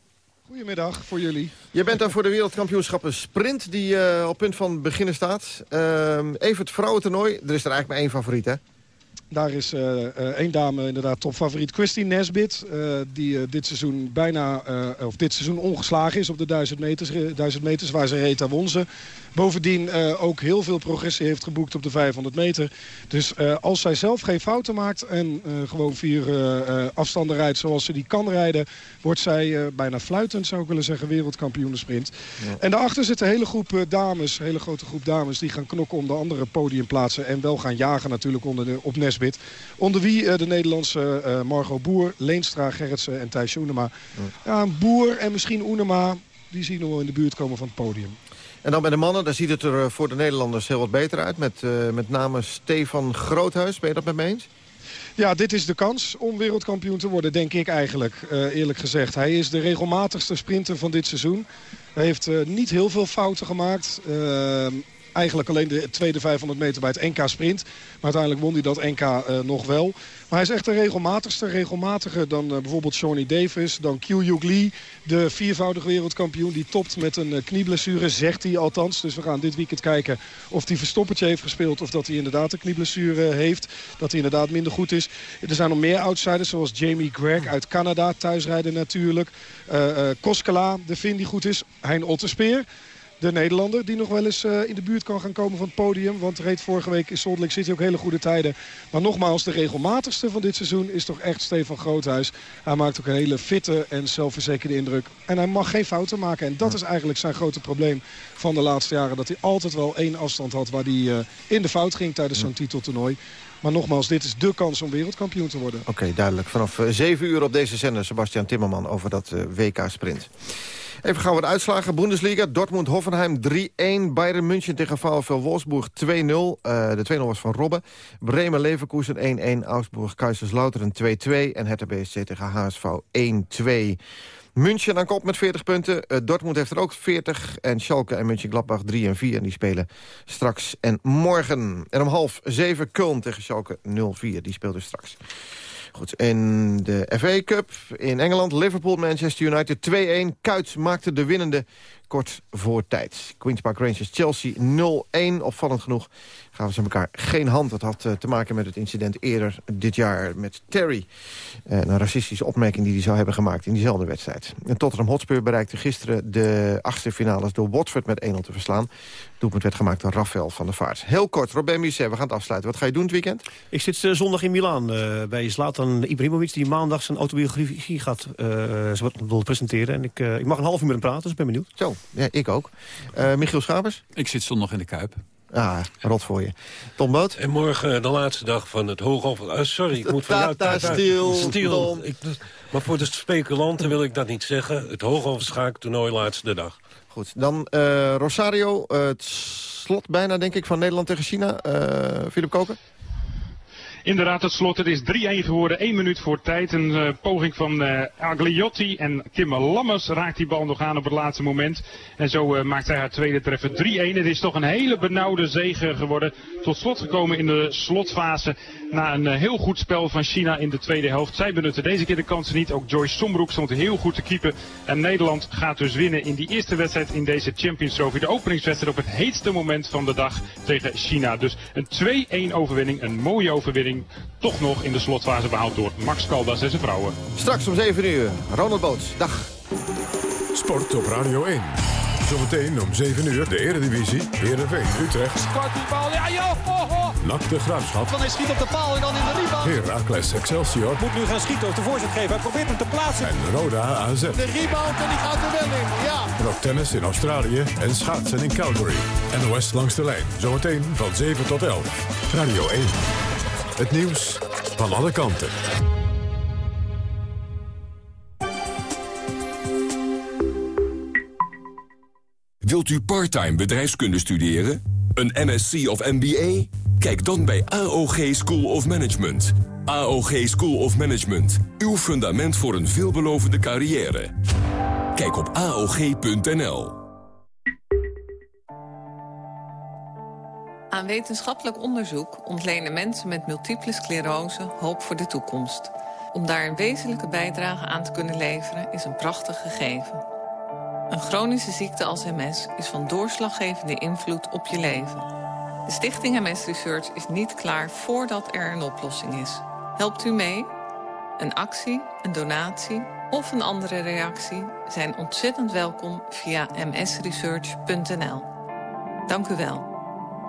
Goedemiddag voor jullie. Je bent daar voor de wereldkampioenschappen sprint die uh, op punt van beginnen staat. Uh, even het vrouwentoernooi. Er is er eigenlijk maar één favoriet, hè? Daar is uh, uh, één dame inderdaad topfavoriet, Christine Nesbit. Uh, die dit seizoen bijna, of dit seizoen ongeslagen is op de 1000 meters, 1000 meters waar ze reed, daar won ze. Bovendien ook heel veel progressie heeft geboekt op de 500 meter. Dus als zij zelf geen fouten maakt en gewoon vier afstanden rijdt zoals ze die kan rijden... wordt zij bijna fluitend, zou ik willen zeggen, wereldkampioen sprint. Ja. En daarachter zit een hele groep dames, een hele grote groep dames... die gaan knokken om de andere podiumplaatsen en wel gaan jagen natuurlijk onder de, op Nesbit. Onder wie uh, de Nederlandse uh, Margot Boer, Leenstra, Gerritsen en Thijs Oenema. Ja, Boer en misschien Oenema, die zien nog wel in de buurt komen van het podium. En dan bij de mannen, daar ziet het er voor de Nederlanders heel wat beter uit. Met uh, met name Stefan Groothuis, ben je dat met me eens? Ja, dit is de kans om wereldkampioen te worden, denk ik eigenlijk, uh, eerlijk gezegd. Hij is de regelmatigste sprinter van dit seizoen. Hij heeft uh, niet heel veel fouten gemaakt. Uh, eigenlijk alleen de tweede 500 meter bij het NK sprint. Maar uiteindelijk won hij dat NK uh, nog wel. Maar hij is echt de regelmatigste. Regelmatiger dan uh, bijvoorbeeld Shawnee Davis. Dan Kyu Lee, de viervoudig wereldkampioen. Die topt met een uh, knieblessure, zegt hij althans. Dus we gaan dit weekend kijken of hij verstoppertje heeft gespeeld. Of dat hij inderdaad een knieblessure heeft. Dat hij inderdaad minder goed is. Er zijn nog meer outsiders zoals Jamie Gregg uit Canada. Thuisrijden natuurlijk. Koskela, de Finn die goed is. Hein Otterspeer de Nederlander die nog wel eens uh, in de buurt kan gaan komen van het podium. Want reed vorige week in Salt Lake City ook hele goede tijden. Maar nogmaals, de regelmatigste van dit seizoen is toch echt Stefan Groothuis. Hij maakt ook een hele fitte en zelfverzekerde indruk. En hij mag geen fouten maken. En dat is eigenlijk zijn grote probleem van de laatste jaren. Dat hij altijd wel één afstand had waar hij uh, in de fout ging tijdens zo'n titeltoernooi. Maar nogmaals, dit is de kans om wereldkampioen te worden. Oké, duidelijk. Vanaf uh, 7 uur op deze zender Sebastian Timmerman over dat WK-sprint. Even gaan we de uitslagen. Bundesliga, Dortmund-Hoffenheim 3-1. Bayern München tegen VfL Wolfsburg 2-0. Uh, de 2-0 was van Robben. Bremen-Leverkusen 1-1. Augsburg-Kaiserslautern 2-2. En Hertha BSC tegen HSV 1-2. München aan kop met 40 punten. Uh, Dortmund heeft er ook 40. En Schalke en München-Gladbach 3 en 4. En die spelen straks en morgen. En om half 7 Köln tegen Schalke 0-4. Die speelt dus straks. Goed, in de FA Cup in Engeland, Liverpool, Manchester United 2-1. Kuit maakte de winnende kort voor tijd. Queen's Park Rangers Chelsea 0-1. Opvallend genoeg gaven ze elkaar geen hand. Dat had uh, te maken met het incident eerder dit jaar met Terry. Uh, een racistische opmerking die hij zou hebben gemaakt in diezelfde wedstrijd. En Tottenham Hotspur bereikte gisteren de achtste finales door Watford met 1-0 te verslaan. Doelpunt werd gemaakt door Rafael van der Vaart. Heel kort, Robin we gaan het afsluiten. Wat ga je doen het weekend? Ik zit uh, zondag in Milaan bij Zlatan Ibrahimovic... die maandag zijn autobiografie gaat wil presenteren. En ik, ik mag een half uur met hem praten, dus ik ben benieuwd. Zo, ja, ik ook. Michiel Schabers? Ik zit zondag in de Kuip. Ah, rot voor je. Tom Boot? En morgen de laatste dag van het Hooghof... Uh, sorry, ik moet van jou... Tata stil, stil. Ik, maar voor de speculanten wil ik dat niet zeggen. Het Hooghof-schaaktoernooi laatste dag. Goed, dan uh, Rosario. Uh, het slot bijna, denk ik, van Nederland tegen China. Philip Koken? Inderdaad, het slot. Het is 3-1 geworden. 1 minuut voor tijd. Een uh, poging van uh, Agliotti. En Kim Lammers raakt die bal nog aan op het laatste moment. En zo uh, maakt hij haar tweede treffer 3-1. Het is toch een hele benauwde zege geworden. Tot slot gekomen in de slotfase. Na een heel goed spel van China in de tweede helft. Zij benutten deze keer de kansen niet. Ook Joyce Sombroek stond heel goed te keeper. En Nederland gaat dus winnen in die eerste wedstrijd in deze Champions Trophy. De openingswedstrijd op het heetste moment van de dag tegen China. Dus een 2-1 overwinning. Een mooie overwinning toch nog in de slotfase behaald door Max Caldas en zijn vrouwen. Straks om 7 uur, Ronald Boots. Dag. Sport op Radio 1. Zometeen om 7 uur de Eredivisie, Heerenveen, Utrecht. Kwart die bal, ja joh! NAC de Graafschap. Van hij schiet op de paal en dan in de rebound. Heracles Excelsior. Moet nu gaan schieten of de voorzet geven. Hij probeert hem te plaatsen. En Roda AZ. De rebound en die gaat er wel in. Ja. En ook tennis in Australië en schaatsen in Calgary. NOS langs de lijn. Zometeen van 7 tot 11. Radio 1. Het nieuws van alle kanten. Wilt u parttime bedrijfskunde studeren? Een MSc of MBA? Kijk dan bij AOG School of Management. AOG School of Management. Uw fundament voor een veelbelovende carrière. Kijk op AOG.nl. Aan wetenschappelijk onderzoek ontlenen mensen met multiple sclerose hoop voor de toekomst. Om daar een wezenlijke bijdrage aan te kunnen leveren is een prachtig gegeven. Een chronische ziekte als MS is van doorslaggevende invloed op je leven. De Stichting MS Research is niet klaar voordat er een oplossing is. Helpt u mee? Een actie, een donatie of een andere reactie zijn ontzettend welkom via msresearch.nl. Dank u wel.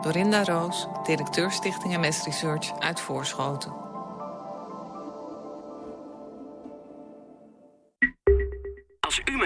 Dorinda Roos, directeur Stichting MS Research uit Voorschoten.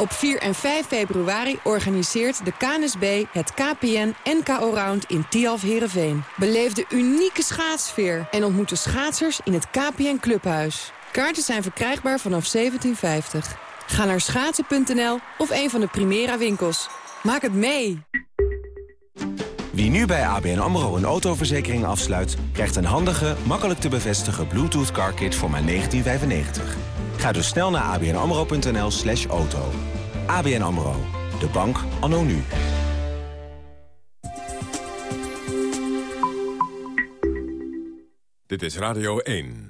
Op 4 en 5 februari organiseert de KNSB het KPN NKO Round in Tialf Herenveen. Beleef de unieke schaatsfeer en ontmoet de schaatsers in het KPN Clubhuis. Kaarten zijn verkrijgbaar vanaf 1750. Ga naar schaatsen.nl of een van de Primera winkels. Maak het mee! Wie nu bij ABN AMRO een autoverzekering afsluit... krijgt een handige, makkelijk te bevestigen Bluetooth car kit voor maar 1995. Ga dus snel naar abnamro.nl slash auto. ABN AMRO, de bank anno nu. Dit is Radio 1.